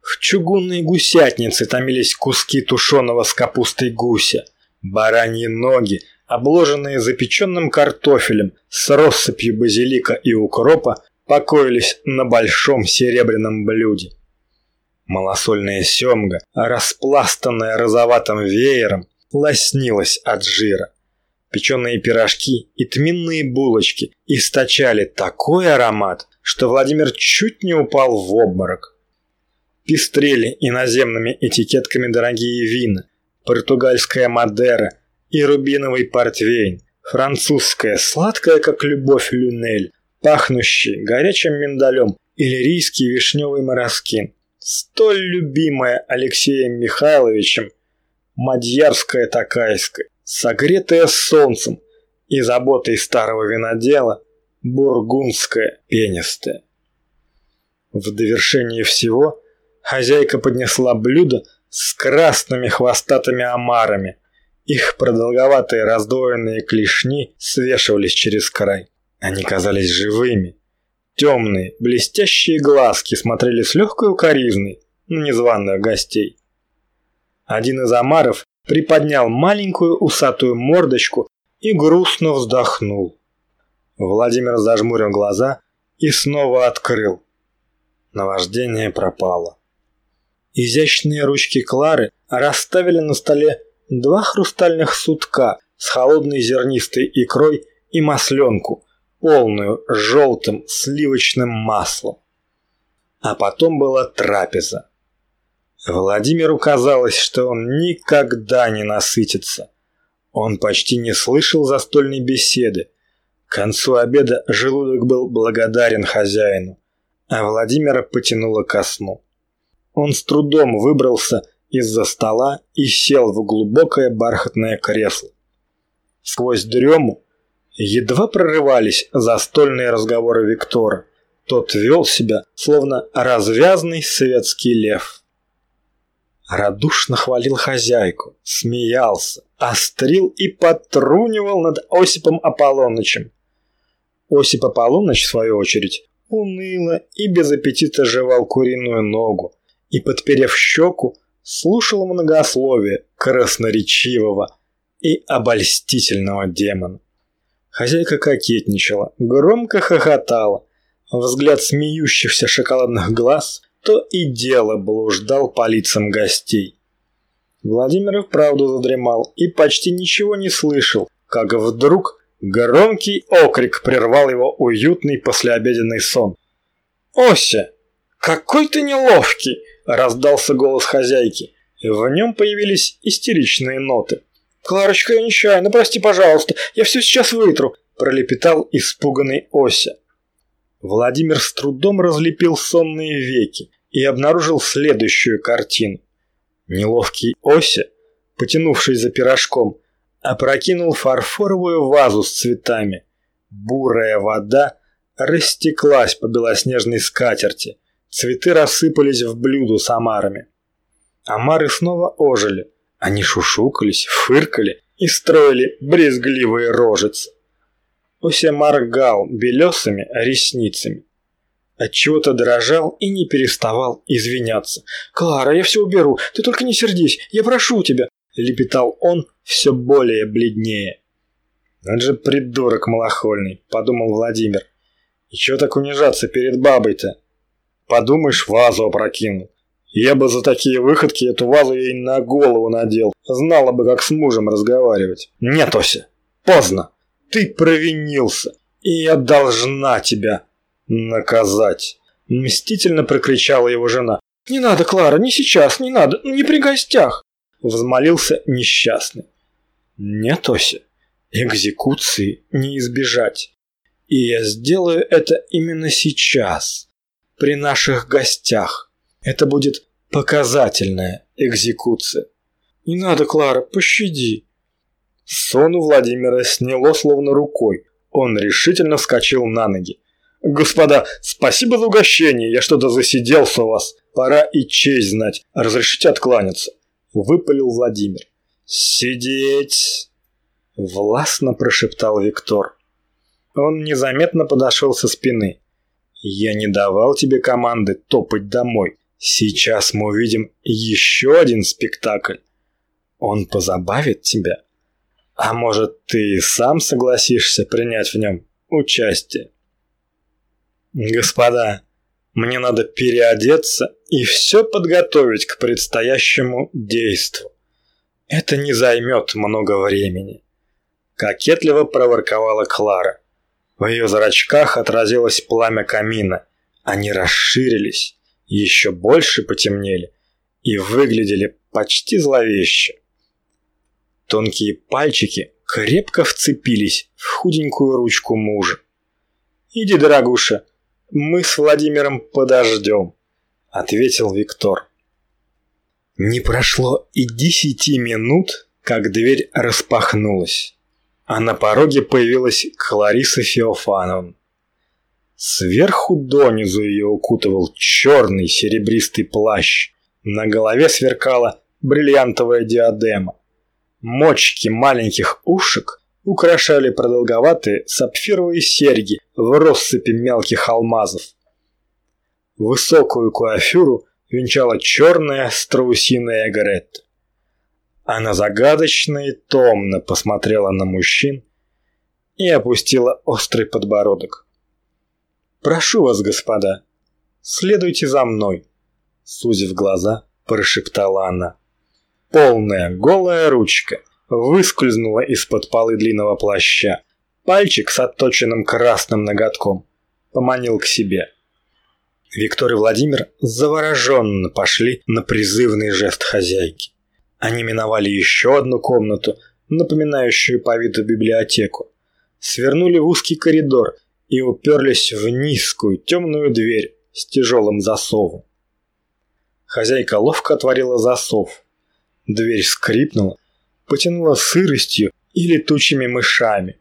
В чугунной гусятнице томились куски тушеного с капустой гуся, бараньи ноги, обложенные запеченным картофелем с россыпью базилика и укропа, покоились на большом серебряном блюде. Малосольная семга, распластанная розоватым веером, лоснилась от жира. Печеные пирожки и тминные булочки источали такой аромат, что Владимир чуть не упал в обморок. Пестрели иноземными этикетками дорогие вина, португальская Мадера и рубиновый портвейн, французская, сладкая как любовь люнель, пахнущий горячим миндалем и лирийский вишневый мороскин столь любимая Алексеем Михайловичем, мадьярская такайская, согретая солнцем и заботой старого винодела, бургундская пенистая. В довершении всего хозяйка поднесла блюдо с красными хвостатыми омарами. Их продолговатые раздвоенные клешни свешивались через край. Они казались живыми, Темные, блестящие глазки смотрели с легкой укоризной на незваных гостей. Один из омаров приподнял маленькую усатую мордочку и грустно вздохнул. Владимир зажмурил глаза и снова открыл. Наваждение пропало. Изящные ручки Клары расставили на столе два хрустальных сутка с холодной зернистой икрой и масленку, полную желтым сливочным маслом. А потом была трапеза. Владимиру казалось, что он никогда не насытится. Он почти не слышал застольной беседы. К концу обеда желудок был благодарен хозяину, а Владимира потянуло ко сну. Он с трудом выбрался из-за стола и сел в глубокое бархатное кресло. Сквозь дрему Едва прорывались застольные разговоры Виктора. Тот вел себя, словно развязный светский лев. Радушно хвалил хозяйку, смеялся, острил и потрунивал над Осипом Аполлонычем.
Осип Аполлоныч, в свою очередь, уныло и без аппетита жевал куриную ногу и, подперев щеку, слушал многословие красноречивого и обольстительного демона. Хозяйка кокетничала, громко хохотала. Взгляд смеющихся шоколадных глаз то и дело блуждал по лицам гостей. Владимир и вправду задремал и почти ничего не слышал, как вдруг громкий окрик прервал его уютный послеобеденный сон. «Ося, какой ты неловкий!» – раздался голос хозяйки. В нем появились истеричные ноты. «Кларочка, я нечаянно, прости, пожалуйста, я все сейчас вытру», – пролепетал испуганный Ося. Владимир с трудом разлепил сонные веки и обнаружил следующую картину. Неловкий Ося, потянувшись за пирожком, опрокинул фарфоровую вазу с цветами. Бурая вода растеклась по белоснежной скатерти. Цветы рассыпались в блюдо с омарами. Омары снова ожили. Они шушукались, фыркали и строили брезгливые рожицы. Ося моргал белесыми ресницами. Отчего-то дрожал и не переставал извиняться. «Клара, я все уберу, ты только не сердись, я прошу тебя!» Лепетал он все более бледнее. «Он же придурок малохольный», — подумал Владимир. «И чего так унижаться перед бабой-то? Подумаешь, вазу опрокинул. Я бы за такие выходки эту вазу ей на голову надел. Знала бы, как с мужем разговаривать. Нет, Ося, поздно. Ты провинился, и я должна тебя наказать. Мстительно прокричала его жена. «Не надо, Клара, не сейчас, не надо, не при гостях!» Взмолился несчастный. «Нет, Ося, экзекуции не избежать. И я сделаю это именно сейчас, при наших гостях. Это будет показательная экзекуция. Не надо, Клара, пощади. Сон у Владимира сняло словно рукой. Он решительно вскочил на ноги. «Господа, спасибо за угощение, я что-то засиделся у вас. Пора и честь знать. Разрешите откланяться?» Выпалил Владимир. «Сидеть!» Властно прошептал Виктор. Он незаметно подошел со спины. «Я не давал тебе команды топать домой. Сейчас мы увидим еще один спектакль. Он позабавит тебя. А может, ты сам согласишься принять в нем участие? Господа, мне надо переодеться и все подготовить к предстоящему действу. Это не займет много времени. Кокетливо проворковала Клара. В ее зрачках отразилось пламя камина. Они расширились еще больше потемнели и выглядели почти зловеще. Тонкие пальчики крепко вцепились в худенькую ручку мужа. «Иди, дорогуша, мы с Владимиром подождем», — ответил Виктор. Не прошло и десяти минут, как дверь распахнулась, а на пороге появилась Клариса Феофановна. Сверху донизу ее укутывал черный серебристый плащ. На голове сверкала бриллиантовая диадема. Мочки маленьких ушек украшали продолговатые сапфировые серьги в россыпи мелких алмазов. Высокую куафюру венчала черная страусиная гаретта. Она загадочно и томно посмотрела на мужчин и опустила острый подбородок. «Прошу вас, господа, следуйте за мной», — сузив глаза, прошептала она. Полная голая ручка выскользнула из-под полы длинного плаща. Пальчик с отточенным красным ноготком поманил к себе. Виктор и Владимир завороженно пошли на призывный жест хозяйки. Они миновали еще одну комнату, напоминающую по виду библиотеку. Свернули в узкий коридор и уперлись в низкую темную дверь с тяжелым засовом. Хозяйка ловко отворила засов. Дверь скрипнула, потянула сыростью и летучими мышами.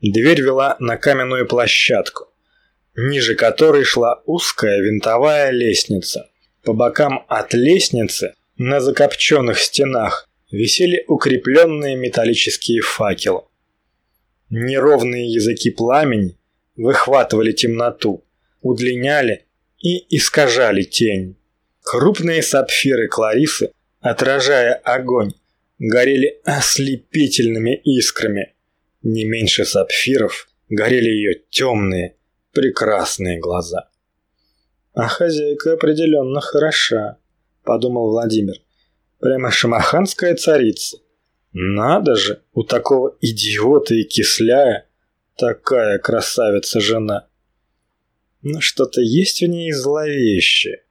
Дверь вела на каменную площадку, ниже которой шла узкая винтовая лестница. По бокам от лестницы на закопченных стенах висели укрепленные металлические факелы. Неровные языки пламени выхватывали темноту, удлиняли и искажали тень. Крупные сапфиры Кларисы, отражая огонь, горели ослепительными искрами. Не меньше сапфиров горели ее темные, прекрасные глаза. «А хозяйка определенно хороша», — подумал Владимир. «Прямо шамаханская царица. Надо же, у такого идиота и кисляя такая красавица-жена. Но что-то есть в ней зловещее.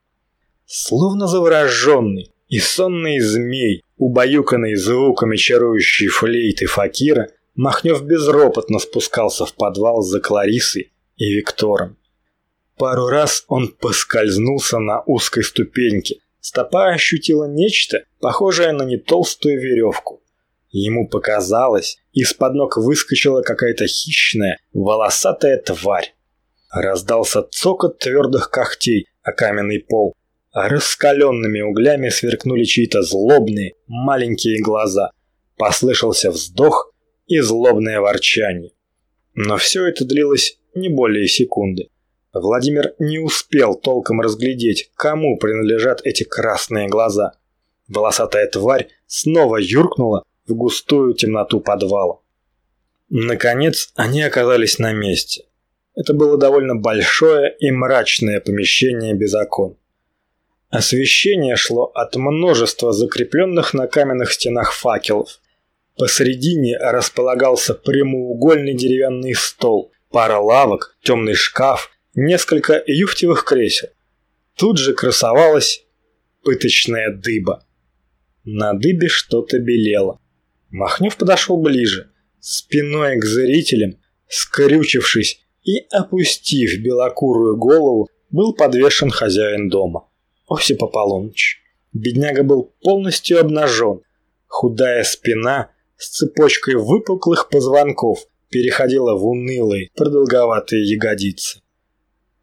Словно завороженный и сонный змей, убаюканный звуками чарующей флейты Факира, Махнев безропотно спускался в подвал за Кларисой и Виктором. Пару раз он поскользнулся на узкой ступеньке. Стопа ощутила нечто, похожее на нетолстую веревку. Ему показалось, из-под ног выскочила какая-то хищная, волосатая тварь. Раздался цокот твердых когтей о каменный пол, раскаленными углями сверкнули чьи-то злобные, маленькие глаза. Послышался вздох и злобное ворчание. Но все это длилось не более секунды. Владимир не успел толком разглядеть, кому принадлежат эти красные глаза. Волосатая тварь снова юркнула в густую темноту подвала. Наконец, они оказались на месте. Это было довольно большое и мрачное помещение без окон. Освещение шло от множества закрепленных на каменных стенах факелов. Посредине располагался прямоугольный деревянный стол, пара лавок, темный шкаф, несколько юфтевых кресел. Тут же красовалась пыточная дыба. На дыбе что-то белело. Махнев подошел ближе, спиной к зрителям, скрючившись и опустив белокурую голову, был подвешен хозяин дома. Осип Аполлоныч. Бедняга был полностью обнажен. Худая спина с цепочкой выпуклых позвонков переходила в унылые, продолговатые ягодицы.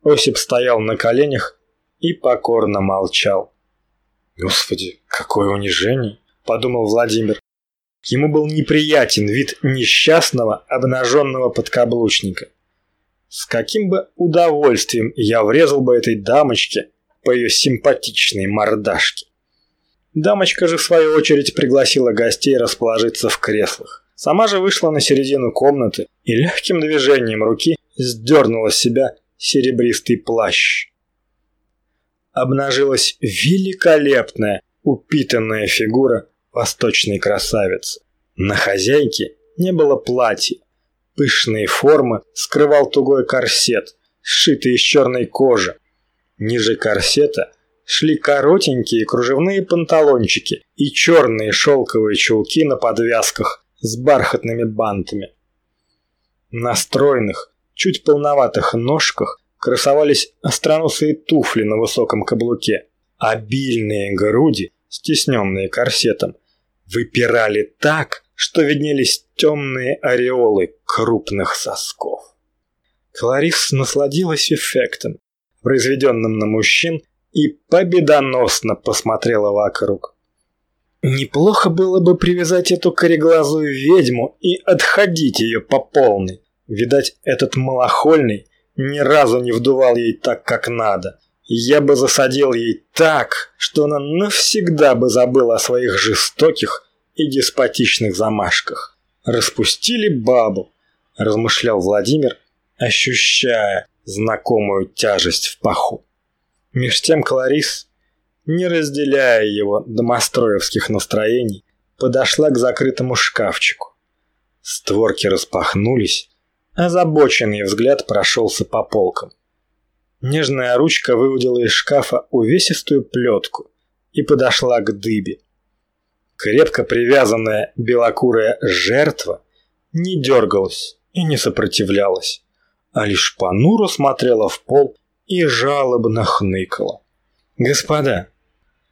Осип стоял на коленях и покорно молчал. «Господи, какое унижение!» – подумал Владимир. Ему был неприятен вид несчастного, обнаженного подкаблучника. С каким бы удовольствием я врезал бы этой дамочке по ее симпатичной мордашке. Дамочка же, в свою очередь, пригласила гостей расположиться в креслах. Сама же вышла на середину комнаты и легким движением руки сдернула с себя серебристый плащ. Обнажилась великолепная, упитанная фигура восточной красавицы. На хозяйке не было платья. Пышные формы скрывал тугой корсет, сшитый из черной кожи. Ниже корсета шли коротенькие кружевные панталончики и черные шелковые чулки на подвязках с бархатными бантами. На стройных, чуть полноватых ножках красовались остроносые туфли на высоком каблуке. Обильные груди, стесненные корсетом, выпирали так, что виднелись темные ореолы крупных сосков. Кларис насладилась эффектом, произведенным на мужчин, и победоносно посмотрела вокруг. Неплохо было бы привязать эту кореглазую ведьму и отходить ее по полной. Видать, этот малохольный ни разу не вдувал ей так, как надо. Я бы засадил ей так, что она навсегда бы забыла о своих жестоких и деспотичных замашках. Распустили бабу, размышлял Владимир, ощущая знакомую тяжесть в паху. Меж тем Кларис, не разделяя его домостроевских настроений, подошла к закрытому шкафчику. Створки распахнулись, озабоченный взгляд прошелся по полкам. Нежная ручка выудила из шкафа увесистую плетку и подошла к дыбе. Крепко привязанная белокурая жертва не дергалась и не сопротивлялась, а лишь понуро смотрела в пол и жалобно хныкала. «Господа,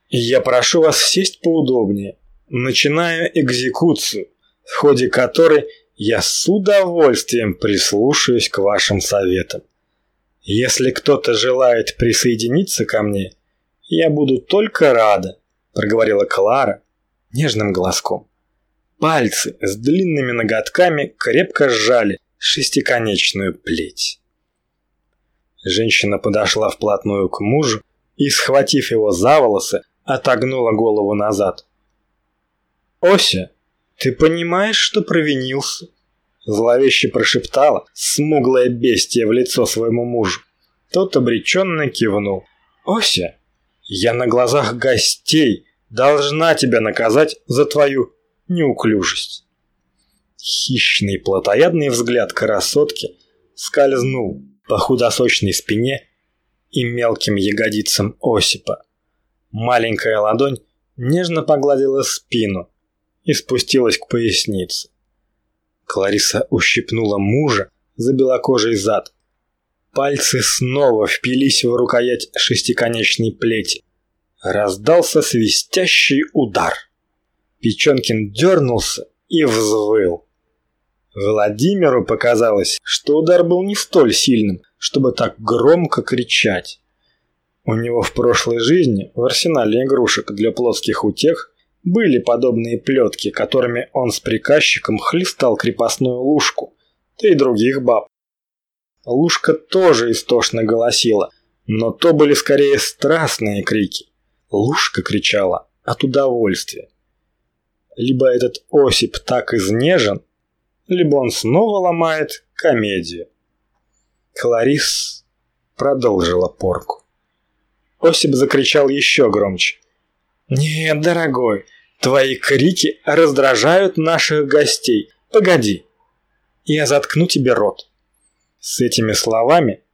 я прошу вас сесть поудобнее. Начинаю экзекуцию, в ходе которой я с удовольствием прислушаюсь к вашим советам. Если кто-то желает присоединиться ко мне, я буду только рада, проговорила Клара нежным голоском. Пальцы с длинными ноготками крепко сжали шестиконечную плеть. Женщина подошла вплотную к мужу и, схватив его за волосы, отогнула голову назад. «Ося, ты понимаешь, что провинился?» Зловеще прошептала смуглое бестие в лицо своему мужу. Тот обреченно кивнул. «Ося, я на глазах гостей должна тебя наказать за твою неуклюжесть». Хищный плотоядный взгляд красотки скользнул по худосочной спине и мелким ягодицам Осипа. Маленькая ладонь нежно погладила спину и спустилась к пояснице. Клариса ущипнула мужа за белокожий зад. Пальцы снова впились в рукоять шестиконечной плети. Раздался свистящий удар. Печенкин дернулся и взвыл. Владимиру показалось, что удар был не столь сильным, чтобы так громко кричать. У него в прошлой жизни в арсенале игрушек для плоских утех были подобные плетки, которыми он с приказчиком хлестал крепостную лужку, да и других баб. Лужка тоже истошно голосила, но то были скорее страстные крики. Лужка кричала от удовольствия. Либо этот Осип так изнежен, либо он снова ломает комедию. Кларис продолжила порку. Осип закричал еще громче. «Нет, дорогой, твои крики раздражают наших гостей. Погоди, я заткну тебе рот». С этими словами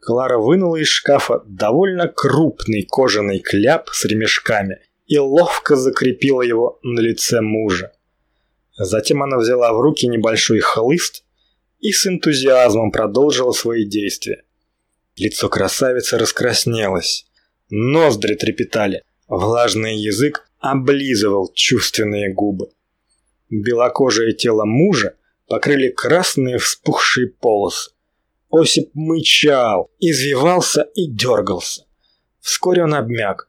Клара вынула из шкафа довольно крупный кожаный кляп с ремешками и ловко закрепила его на лице мужа. Затем она взяла в руки небольшой хлыст и с энтузиазмом продолжила свои действия. Лицо красавицы раскраснелось, ноздри трепетали, влажный язык облизывал чувственные губы. Белокожее тело мужа покрыли красные вспухшие полосы. Осип мычал, извивался и дергался. Вскоре он обмяк.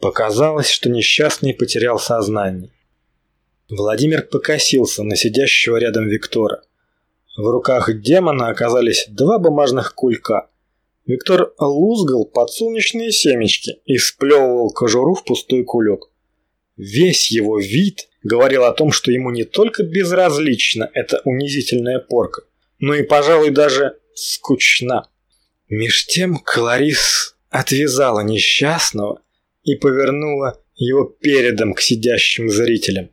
Показалось, что несчастный потерял сознание. Владимир покосился на сидящего рядом Виктора. В руках демона оказались два бумажных кулька. Виктор лузгал подсолнечные семечки и сплевывал кожуру в пустой кулек. Весь его вид говорил о том, что ему не только безразлична эта унизительная порка, но и, пожалуй, даже скучна. Меж тем Кларис отвязала несчастного и повернула его передом к сидящим зрителям.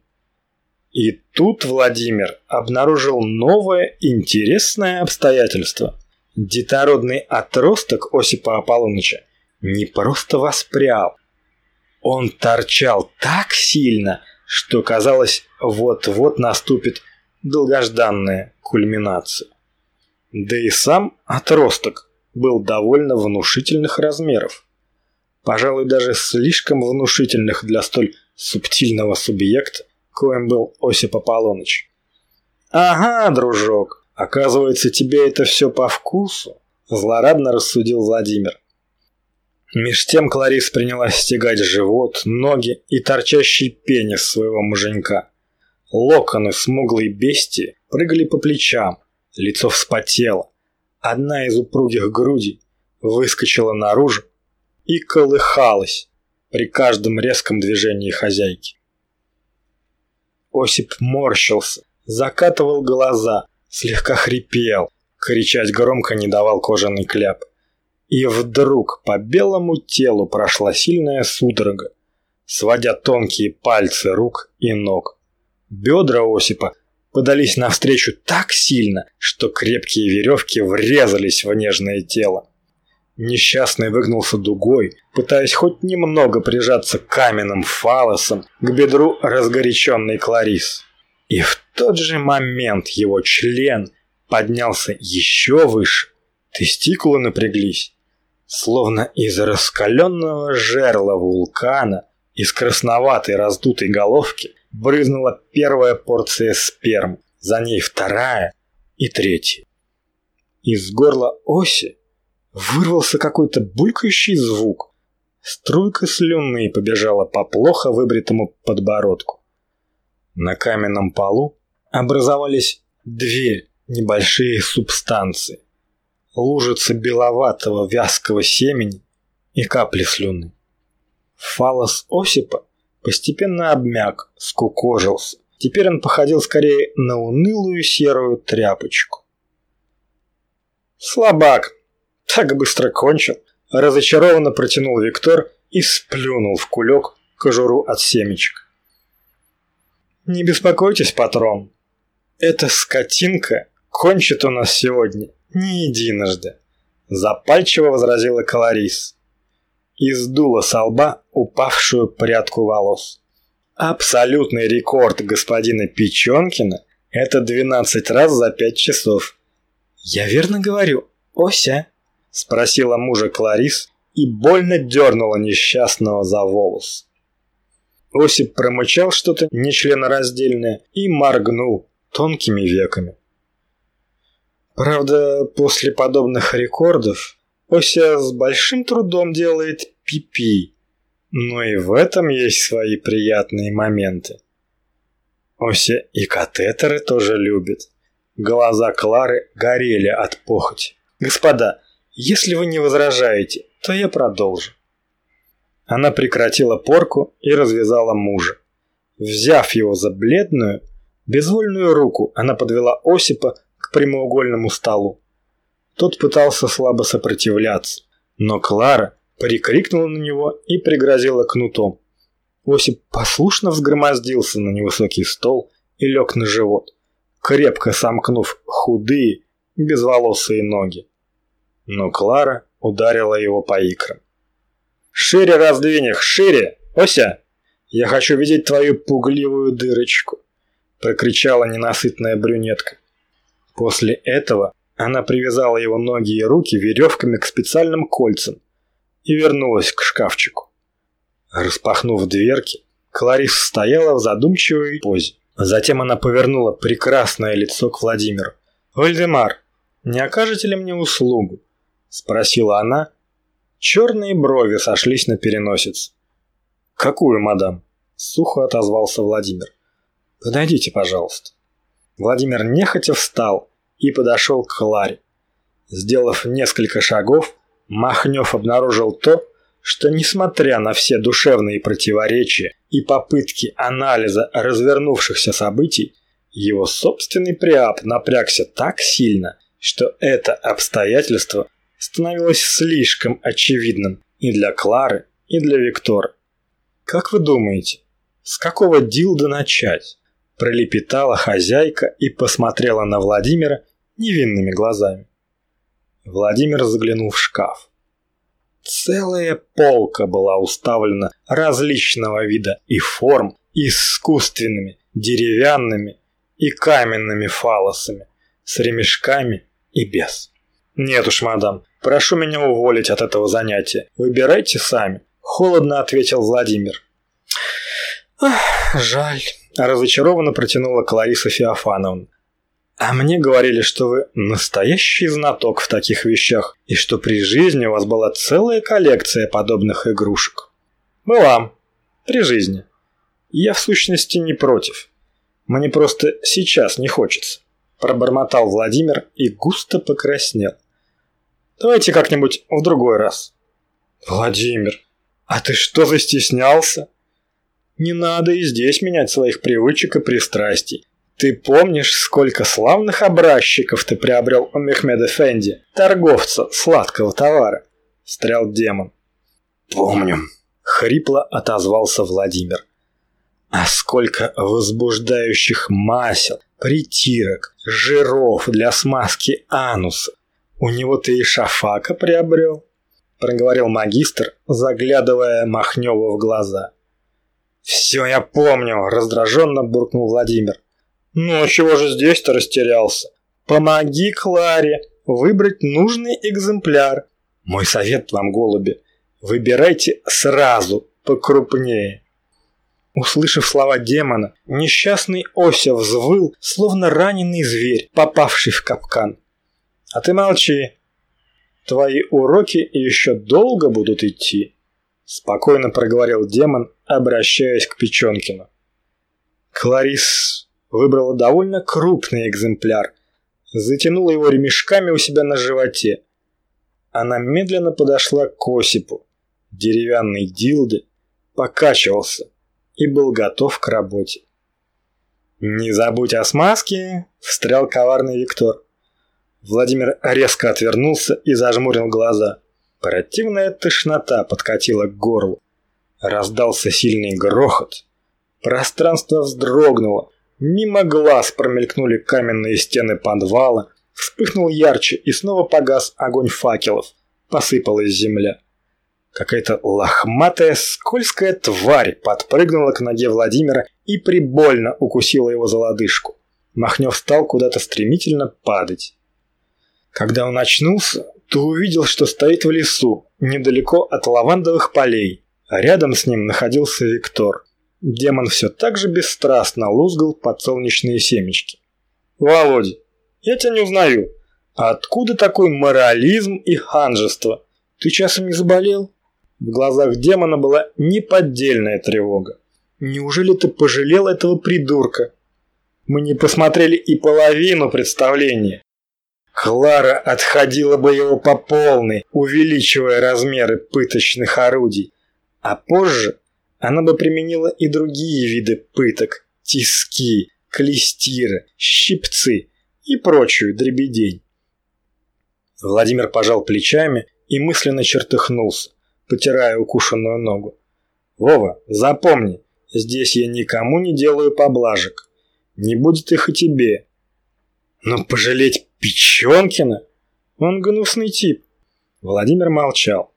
И тут Владимир обнаружил новое интересное обстоятельство. Детородный отросток Осипа Аполлоныча не просто воспрял. Он торчал так сильно, что казалось, вот-вот наступит долгожданная кульминация. Да и сам отросток был довольно внушительных размеров. Пожалуй, даже слишком внушительных для столь субтильного субъекта, коим был Осип Аполлоныч. «Ага, дружок, оказывается, тебе это все по вкусу», – злорадно рассудил Владимир. Меж тем Кларис принялась стегать живот, ноги и торчащий пенис своего муженька. Локоны смуглой бестии прыгали по плечам, лицо вспотело. Одна из упругих грудей выскочила наружу и колыхалась при каждом резком движении хозяйки. Осип морщился, закатывал глаза, слегка хрипел, кричать громко не давал кожаный кляп. И вдруг по белому телу прошла сильная судорога, сводя тонкие пальцы рук и ног. Бедра Осипа подались навстречу так сильно, что крепкие веревки врезались в нежное тело. Несчастный выгнулся дугой, пытаясь хоть немного прижаться каменным фалосом к бедру разгоряченной Кларис. И в тот же момент его член поднялся еще выше. Тестикулы напряглись. Словно из раскаленного жерла вулкана, из красноватой раздутой головки, брызнула первая порция сперм, за ней вторая и третья. Из горла оси Вырвался какой-то булькающий звук. Струйка слюны побежала по плохо выбритому подбородку. На каменном полу образовались две небольшие субстанции. лужица беловатого вязкого семени и капли слюны. Фалос Осипа постепенно обмяк, скукожился. Теперь он походил скорее на унылую серую тряпочку. «Слабак! Так быстро кончил!» Разочарованно протянул Виктор и сплюнул в кулек кожуру от семечек. «Не беспокойтесь, патрон. Эта скотинка кончит у нас сегодня не единожды», запальчиво возразила Каларис и сдула со лба упавшую прядку волос. Абсолютный рекорд господина Печенкина – это 12 раз за 5 часов. «Я верно говорю, Ося?» – спросила мужа Кларис и больно дернула несчастного за волос. Осип промычал что-то нечленораздельное и моргнул тонкими веками. Правда, после подобных рекордов Ося с большим трудом делает пипи, но и в этом есть свои приятные моменты. Ося и катетеры тоже любит. Глаза Клары горели от похоти. «Господа, если вы не возражаете, то я продолжу». Она прекратила порку и развязала мужа. Взяв его за бледную, безвольную руку, она подвела Осипа к прямоугольному столу. Тот пытался слабо сопротивляться, но Клара прикрикнула на него и пригрозила кнутом. Осип послушно взгромоздился на невысокий стол и лег на живот, крепко сомкнув худые, безволосые ноги. Но Клара ударила его по икрам. «Шире раздвинь их, шире! Ося! Я хочу видеть твою пугливую дырочку!» прокричала ненасытная брюнетка. После этого она привязала его ноги и руки веревками к специальным кольцам и вернулась к шкафчику. Распахнув дверки, Кларис стояла в задумчивой позе. Затем она повернула прекрасное лицо к Владимиру. «Вальдемар, не окажете ли мне услугу?» – спросила она. Черные брови сошлись на переносице. «Какую, мадам?» – сухо отозвался Владимир. «Подойдите, пожалуйста». Владимир нехотя встал и подошел к Кларе. Сделав несколько шагов, Махнев обнаружил то, что несмотря на все душевные противоречия и попытки анализа развернувшихся событий, его собственный приап напрягся так сильно, что это обстоятельство становилось слишком очевидным и для Клары, и для Виктора. «Как вы думаете, с какого дилда начать?» пролепетала хозяйка и посмотрела на Владимира невинными глазами. Владимир заглянул в шкаф. Целая полка была уставлена различного вида и форм искусственными, деревянными и каменными фалосами, с ремешками и без. «Нет уж, мадам, прошу меня уволить от этого занятия. Выбирайте сами», – холодно ответил Владимир. «Ах, жаль», – разочарованно протянула Клариса Феофановна. А мне говорили, что вы настоящий знаток в таких вещах, и что при жизни у вас была целая коллекция подобных игрушек. Была. При жизни. Я в сущности не против. Мне просто сейчас не хочется. Пробормотал Владимир и густо покраснел. Давайте как-нибудь в другой раз. Владимир, а ты что застеснялся? Не надо и здесь менять своих привычек и пристрастий. Ты помнишь, сколько славных образчиков ты приобрел у Мехмеда Фенди, торговца сладкого товара? Стрял демон. Помню. Хрипло отозвался Владимир. А сколько возбуждающих масел, притирок, жиров для смазки ануса. У него ты и шафака приобрел? Проговорил магистр, заглядывая Махневу в глаза. «Все я помню», – раздраженно буркнул Владимир. «Ну, а чего же здесь-то растерялся? Помоги Кларе выбрать нужный экземпляр. Мой совет вам, голуби, выбирайте сразу покрупнее». Услышав слова демона, несчастный Ося взвыл, словно раненый зверь, попавший в капкан. «А ты молчи. Твои уроки еще долго будут идти», — спокойно проговорил демон, обращаясь к Печенкину. Кларис выбрала довольно крупный экземпляр. затянула его ремешками у себя на животе. Она медленно подошла к Осипу. Деревянный дилды покачивался и был готов к работе. «Не забудь о смазке!» – встрял коварный Виктор. Владимир резко отвернулся и зажмурил глаза. Противная тошнота подкатила к горлу. Раздался сильный грохот. Пространство вздрогнуло. Мимо глаз промелькнули каменные стены подвала. Вспыхнул ярче и снова погас огонь факелов. Посыпалась земля. Какая-то лохматая, скользкая тварь подпрыгнула к ноге Владимира и прибольно укусила его за лодыжку. Махнев стал куда-то стремительно падать. Когда он очнулся, то увидел, что стоит в лесу, недалеко от лавандовых полей, рядом с ним находился Виктор. Демон все так же бесстрастно лузгал подсолнечные семечки. «Володя, я тебя не узнаю. Откуда такой морализм и ханжество? Ты часом не заболел?» В глазах демона была неподдельная тревога. «Неужели ты пожалел этого придурка?» Мы не посмотрели и половину представления. Клара отходила бы его по полной, увеличивая размеры пыточных орудий. А позже она бы применила и другие виды пыток – тиски, клестиры, щипцы и прочую дребедень. Владимир пожал плечами и мысленно чертыхнулся, потирая укушенную ногу. «Вова, запомни, здесь я никому не делаю поблажек. Не будет их и тебе. Но пожалеть Печенкина? Он гнусный тип. Владимир молчал.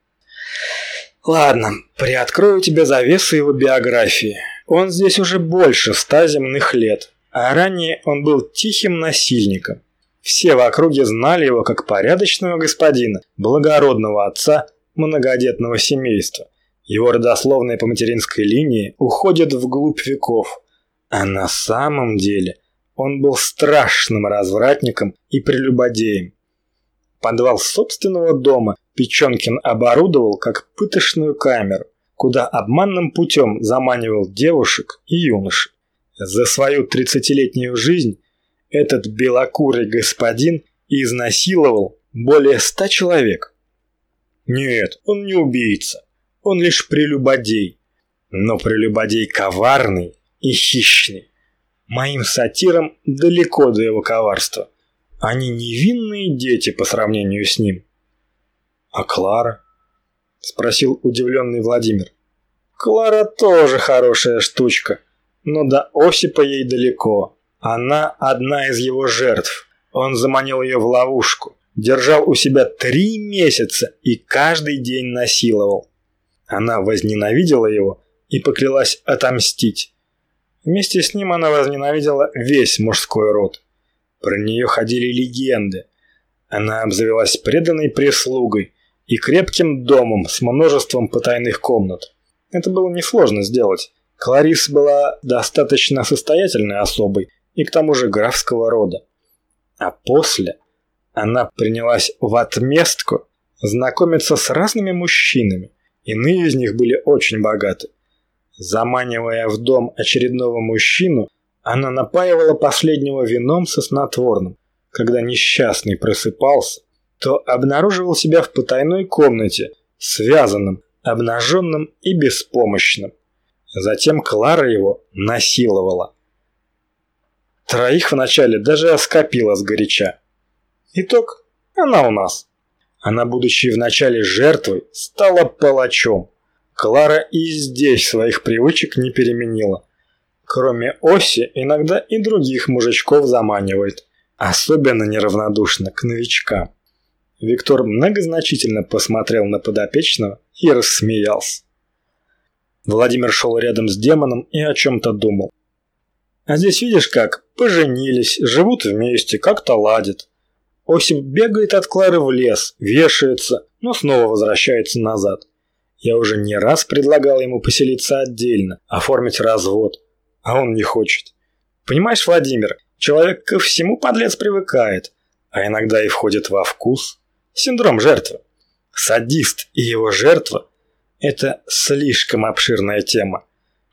Ладно, приоткрою тебе завесу его биографии. Он здесь уже больше ста земных лет, а ранее он был тихим насильником. Все в округе знали его как порядочного господина, благородного отца многодетного семейства. Его родословная по материнской линии уходит вглубь веков. А на самом деле он был страшным развратником и прелюбодеем. Подвал собственного дома Печенкин оборудовал как пыточную камеру, куда обманным путем заманивал девушек и юношей. За свою тридцатилетнюю жизнь этот белокурый господин изнасиловал более ста человек. Нет, он не убийца, он лишь прелюбодей, но прелюбодей коварный и хищный. Моим сатирам далеко до его коварства. Они невинные дети по сравнению с ним. «А Клара?» – спросил удивленный Владимир. «Клара тоже хорошая штучка, но до Осипа ей далеко. Она одна из его жертв. Он заманил ее в ловушку, держал у себя три месяца и каждый день насиловал. Она возненавидела его и поклялась отомстить. Вместе с ним она возненавидела весь мужской род. Про нее ходили легенды. Она обзавелась преданной прислугой и крепким домом с множеством потайных комнат. Это было несложно сделать. Кларис была достаточно состоятельной особой и к тому же графского рода. А после она принялась в отместку знакомиться с разными мужчинами. Иные из них были очень богаты. Заманивая в дом очередного мужчину, она напаивала последнего вином со снотворным. Когда несчастный просыпался, то обнаруживал себя в потайной комнате, связанным, обнаженным и беспомощным. Затем Клара его насиловала. Троих вначале даже оскопила сгоряча. Итог – она у нас. Она, будучи вначале жертвой, стала палачом – Клара и здесь своих привычек не переменила. Кроме Оси, иногда и других мужичков заманивает. Особенно неравнодушно к новичкам. Виктор многозначительно посмотрел на подопечного и рассмеялся. Владимир шел рядом с демоном и о чем-то думал. А здесь видишь как, поженились, живут вместе, как-то ладят. Осип бегает от Клары в лес, вешается, но снова возвращается назад. Я уже не раз предлагал ему поселиться отдельно, оформить развод, а он не хочет. Понимаешь, Владимир, человек ко всему подлец привыкает, а иногда и входит во вкус. Синдром жертвы. Садист и его жертва – это слишком обширная тема.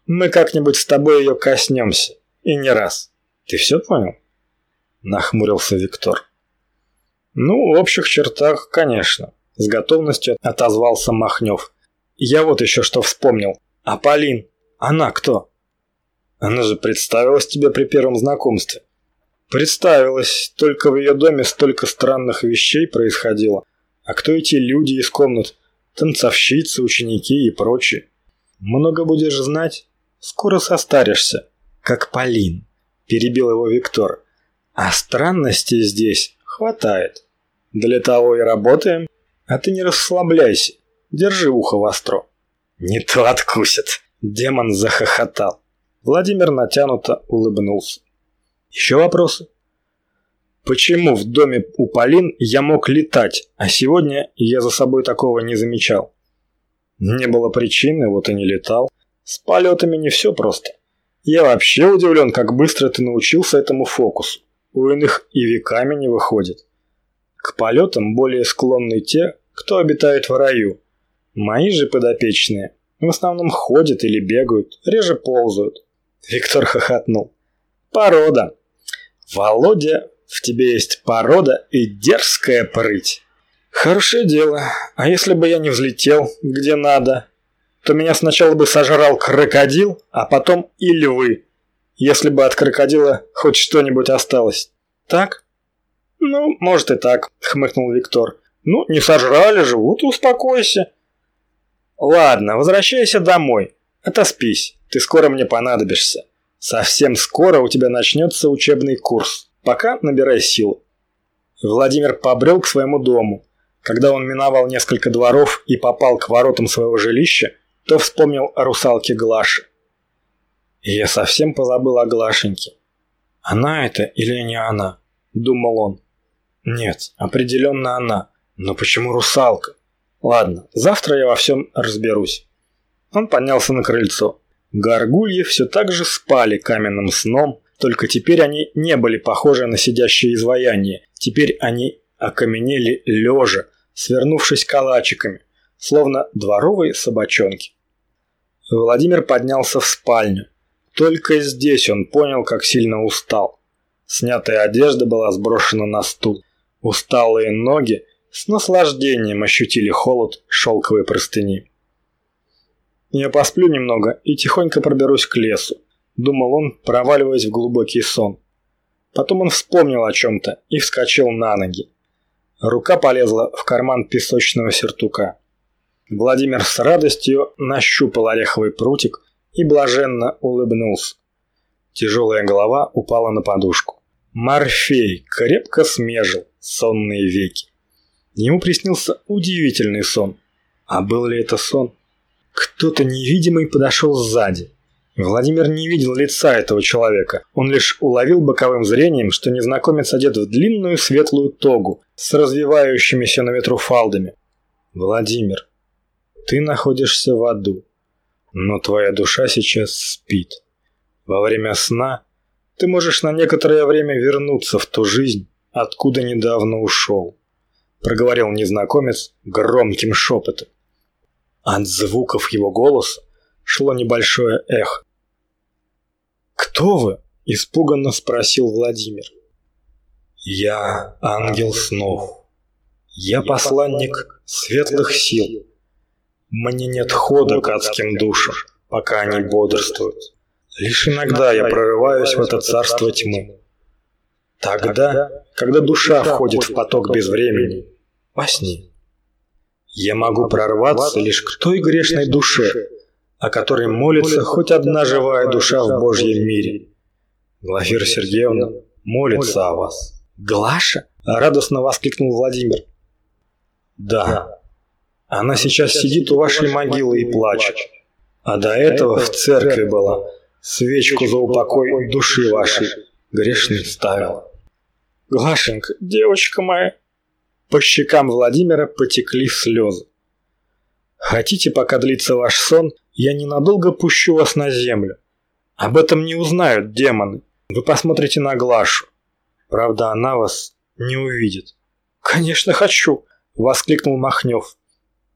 Мы как-нибудь с тобой ее коснемся, и не раз. Ты все понял? Нахмурился Виктор.
Ну, в общих чертах, конечно. С готовностью отозвался Махнев. Я вот еще что вспомнил. А Полин, она кто? Она же представилась тебе при первом знакомстве. Представилась, только в ее доме столько странных вещей происходило. А кто эти люди из комнат? Танцовщицы, ученики и прочие. Много будешь знать, скоро состаришься, как Полин, перебил его Виктор. А странностей здесь хватает. Для того и работаем. А ты не расслабляйся, держи ухо востро. Не то откусит. Демон захохотал. Владимир натянуто улыбнулся. Еще вопросы? Почему в доме у Полин я мог летать, а сегодня я за собой такого не замечал? Не было причины, вот и не летал. С полетами не все просто. Я вообще удивлен, как быстро ты научился этому фокусу. У иных и веками не выходит. К полетам более склонны те, кто обитает в раю. Мои же подопечные в основном ходят или бегают, реже ползают. Виктор хохотнул. Порода. Володя, в тебе есть порода и дерзкая прыть. Хорошее дело. А если бы я не взлетел, где надо, то меня сначала бы сожрал крокодил, а потом и львы. Если бы от крокодила хоть что-нибудь осталось. Так? Ну, может и так, хмыкнул Виктор. Ну, не сожрали же, вот успокойся. Ладно, возвращайся домой. Отоспись, ты скоро мне понадобишься. Совсем скоро у тебя начнется учебный курс. Пока набирай силу. Владимир побрел к своему дому. Когда он миновал несколько дворов и попал к воротам своего жилища, то вспомнил о русалке Глаше. Я совсем позабыл о Глашеньке. Она это или не она? Думал он. Нет, определенно она. Но почему русалка? Ладно, завтра я во всем разберусь. Он поднялся на крыльцо. Горгульи все так же спали каменным сном, только теперь они не были похожи на сидящие изваяния. Теперь они окаменели лежа, свернувшись калачиками, словно дворовые собачонки. Владимир поднялся в спальню. Только здесь он понял, как сильно устал. Снятая одежда была сброшена на стул. Усталые ноги с наслаждением ощутили холод шелковой простыни. «Я посплю немного и тихонько проберусь к лесу», – думал он, проваливаясь в глубокий сон. Потом он вспомнил о чем-то и вскочил на ноги. Рука полезла в карман песочного сертука. Владимир с радостью нащупал ореховый прутик и блаженно улыбнулся. Тяжелая голова упала на подушку. Морфей крепко смежил сонные веки. Ему приснился удивительный сон. А был ли это сон? Кто-то невидимый подошел сзади. Владимир не видел лица этого человека. Он лишь уловил боковым зрением, что незнакомец одет в длинную светлую тогу с развивающимися на ветру фалдами. «Владимир, ты находишься в аду, но твоя душа сейчас спит. Во время сна ты можешь на некоторое время вернуться в ту жизнь, откуда недавно ушел», проговорил незнакомец громким шепотом. От звуков его голоса шло небольшое эхо. «Кто вы?» – испуганно спросил Владимир. «Я ангел снов. Я посланник светлых сил. Мне нет хода к адским душам, пока они бодрствуют. Лишь иногда я прорываюсь в это царство тьмы. Тогда, когда душа входит в поток безвремени, во сне. Я могу прорваться лишь к той грешной душе, о которой молится хоть одна живая душа в Божьем мире. Глафира Сергеевна молится о вас. Глаша? Радостно воскликнул Владимир. Да. Она сейчас сидит у вашей могилы и плачет. А до этого в церкви была. Свечку за упокой души вашей грешной ставила. Глашенька, девочка моя. По щекам Владимира потекли слезы. Хотите, пока длится ваш сон, я ненадолго пущу вас на землю. Об этом не узнают демоны. Вы посмотрите на Глашу. Правда, она вас не увидит. Конечно, хочу, воскликнул Махнев.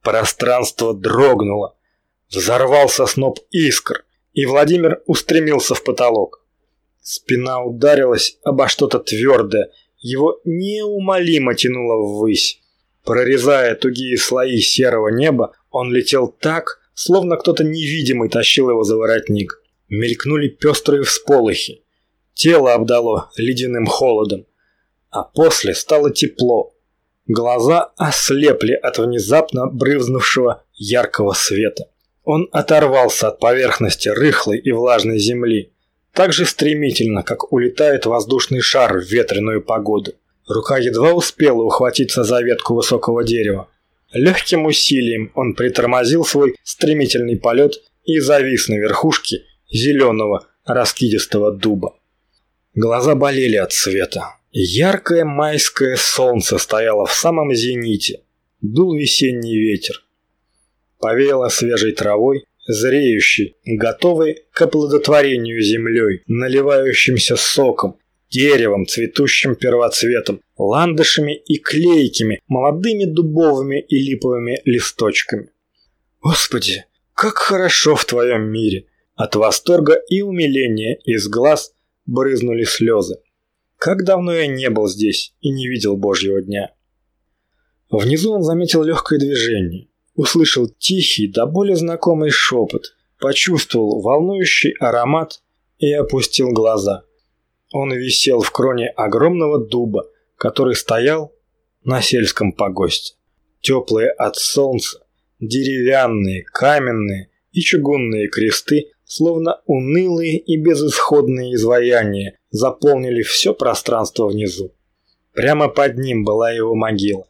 Пространство дрогнуло. Взорвался сноп искр, и Владимир устремился в потолок. Спина ударилась обо что-то твердое, его неумолимо тянуло ввысь. Прорезая тугие слои серого неба, он летел так, словно кто-то невидимый тащил его за воротник. Мелькнули пестрые всполохи. Тело обдало ледяным холодом. А после стало тепло. Глаза ослепли от внезапно брызнувшего яркого света. Он оторвался от поверхности рыхлой и влажной земли, так же стремительно, как улетает воздушный шар в ветреную погоду. Рука едва успела ухватиться за ветку высокого дерева. Легким усилием он притормозил свой стремительный полет и завис на верхушке зеленого раскидистого дуба. Глаза болели от света. Яркое майское солнце стояло в самом зените. Дул весенний ветер. Повеяло свежей травой, зреющей, готовой к оплодотворению землей, наливающимся соком, деревом, цветущим первоцветом, ландышами и клейкими, молодыми дубовыми и липовыми листочками. Господи, как хорошо в твоем мире! От восторга и умиления из глаз брызнули слезы. Как давно я не был здесь и не видел Божьего дня. Внизу он заметил легкое движение, услышал тихий, до боли знакомый шепот, почувствовал волнующий аромат и опустил глаза. Он висел в кроне огромного дуба, который стоял на сельском погосте. Теплые от солнца, деревянные, каменные и чугунные кресты, словно унылые и безысходные изваяния, заполнили все пространство внизу. Прямо под ним была его могила.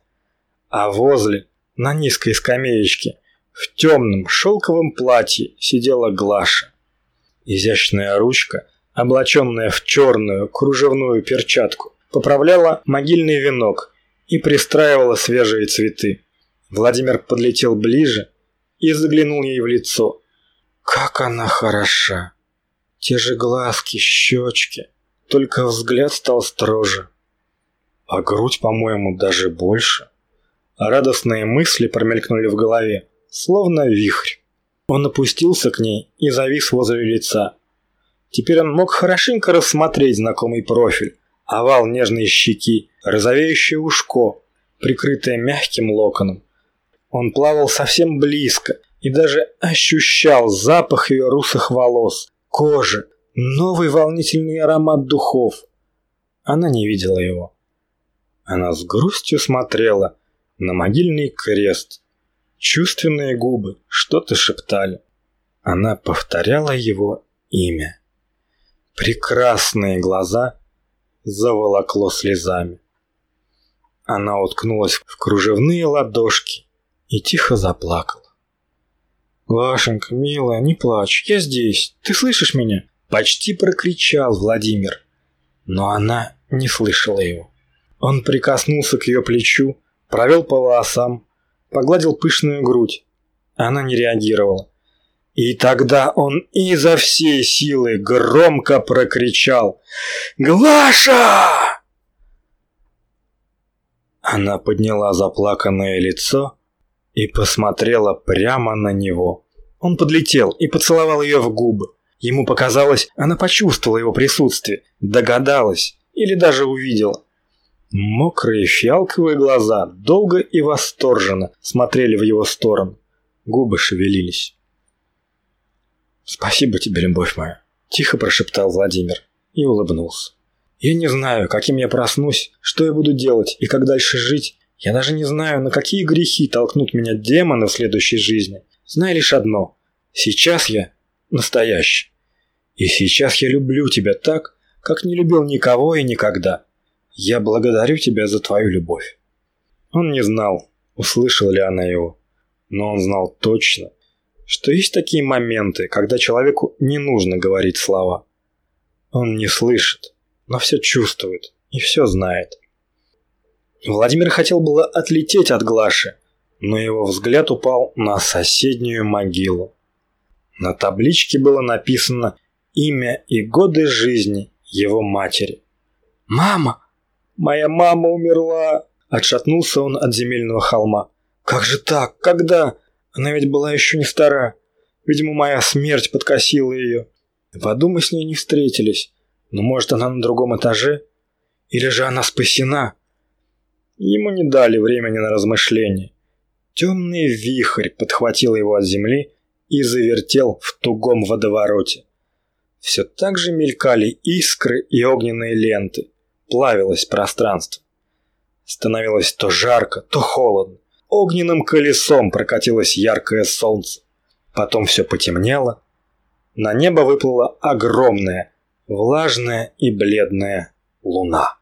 А возле, на низкой скамеечке, в темном шелковом платье сидела Глаша. Изящная ручка, облаченная в черную кружевную перчатку, поправляла могильный венок и пристраивала свежие цветы. Владимир подлетел ближе и заглянул ей в лицо. Как она хороша! Те же глазки, щечки, только взгляд стал строже. А грудь, по-моему, даже больше. Радостные мысли промелькнули в голове, словно вихрь. Он опустился к ней и завис возле лица. Теперь он мог хорошенько рассмотреть знакомый профиль, овал нежной щеки, розовеющее ушко, прикрытое мягким локоном. Он плавал совсем близко и даже ощущал запах ее русых волос, кожи, новый волнительный аромат духов. Она не видела его. Она с грустью смотрела на могильный крест. Чувственные губы что-то шептали. Она повторяла его имя. Прекрасные глаза заволокло слезами. Она уткнулась в кружевные ладошки и тихо заплакала. «Глашенька, милая, не плачь, я здесь, ты слышишь меня?» Почти прокричал Владимир, но она не слышала его. Он прикоснулся к ее плечу, провел по волосам, погладил пышную грудь. Она не реагировала. И тогда он изо всей силы громко прокричал «Глаша!». Она подняла заплаканное лицо и посмотрела прямо на него. Он подлетел и поцеловал ее в губы. Ему показалось, она почувствовала его присутствие, догадалась или даже увидела. Мокрые фиалковые глаза долго и восторженно смотрели в его сторону. Губы шевелились. «Спасибо тебе, любовь моя», – тихо прошептал Владимир и улыбнулся. «Я не знаю, каким я проснусь, что я буду делать и как дальше жить. Я даже не знаю, на какие грехи толкнут меня демоны в следующей жизни. Знаю лишь одно – сейчас я настоящий. И сейчас я люблю тебя так, как не любил никого и никогда. Я благодарю тебя за твою любовь. Он не знал, услышала ли она его, но он знал точно, что есть такие моменты, когда человеку не нужно говорить слова. Он не слышит, но все чувствует и все знает. Владимир хотел было отлететь от Глаши, но его взгляд упал на соседнюю могилу. На табличке было написано имя и годы жизни его матери. «Мама! Моя мама умерла!» Отшатнулся он от земельного холма. «Как же так? Когда? Она ведь была еще не стара. Видимо, моя смерть подкосила ее. В аду мы с ней не встретились. Но может, она на другом этаже?
Или же она спасена?
Ему не дали времени на размышления. Темный вихрь подхватил его от земли и завертел в тугом водовороте. Все так же мелькали искры и огненные ленты. Плавилось пространство. Становилось то жарко, то холодно. Огненным колесом прокатилось яркое солнце. Потом все потемнело. На небо выплыла огромная, влажная и бледная луна.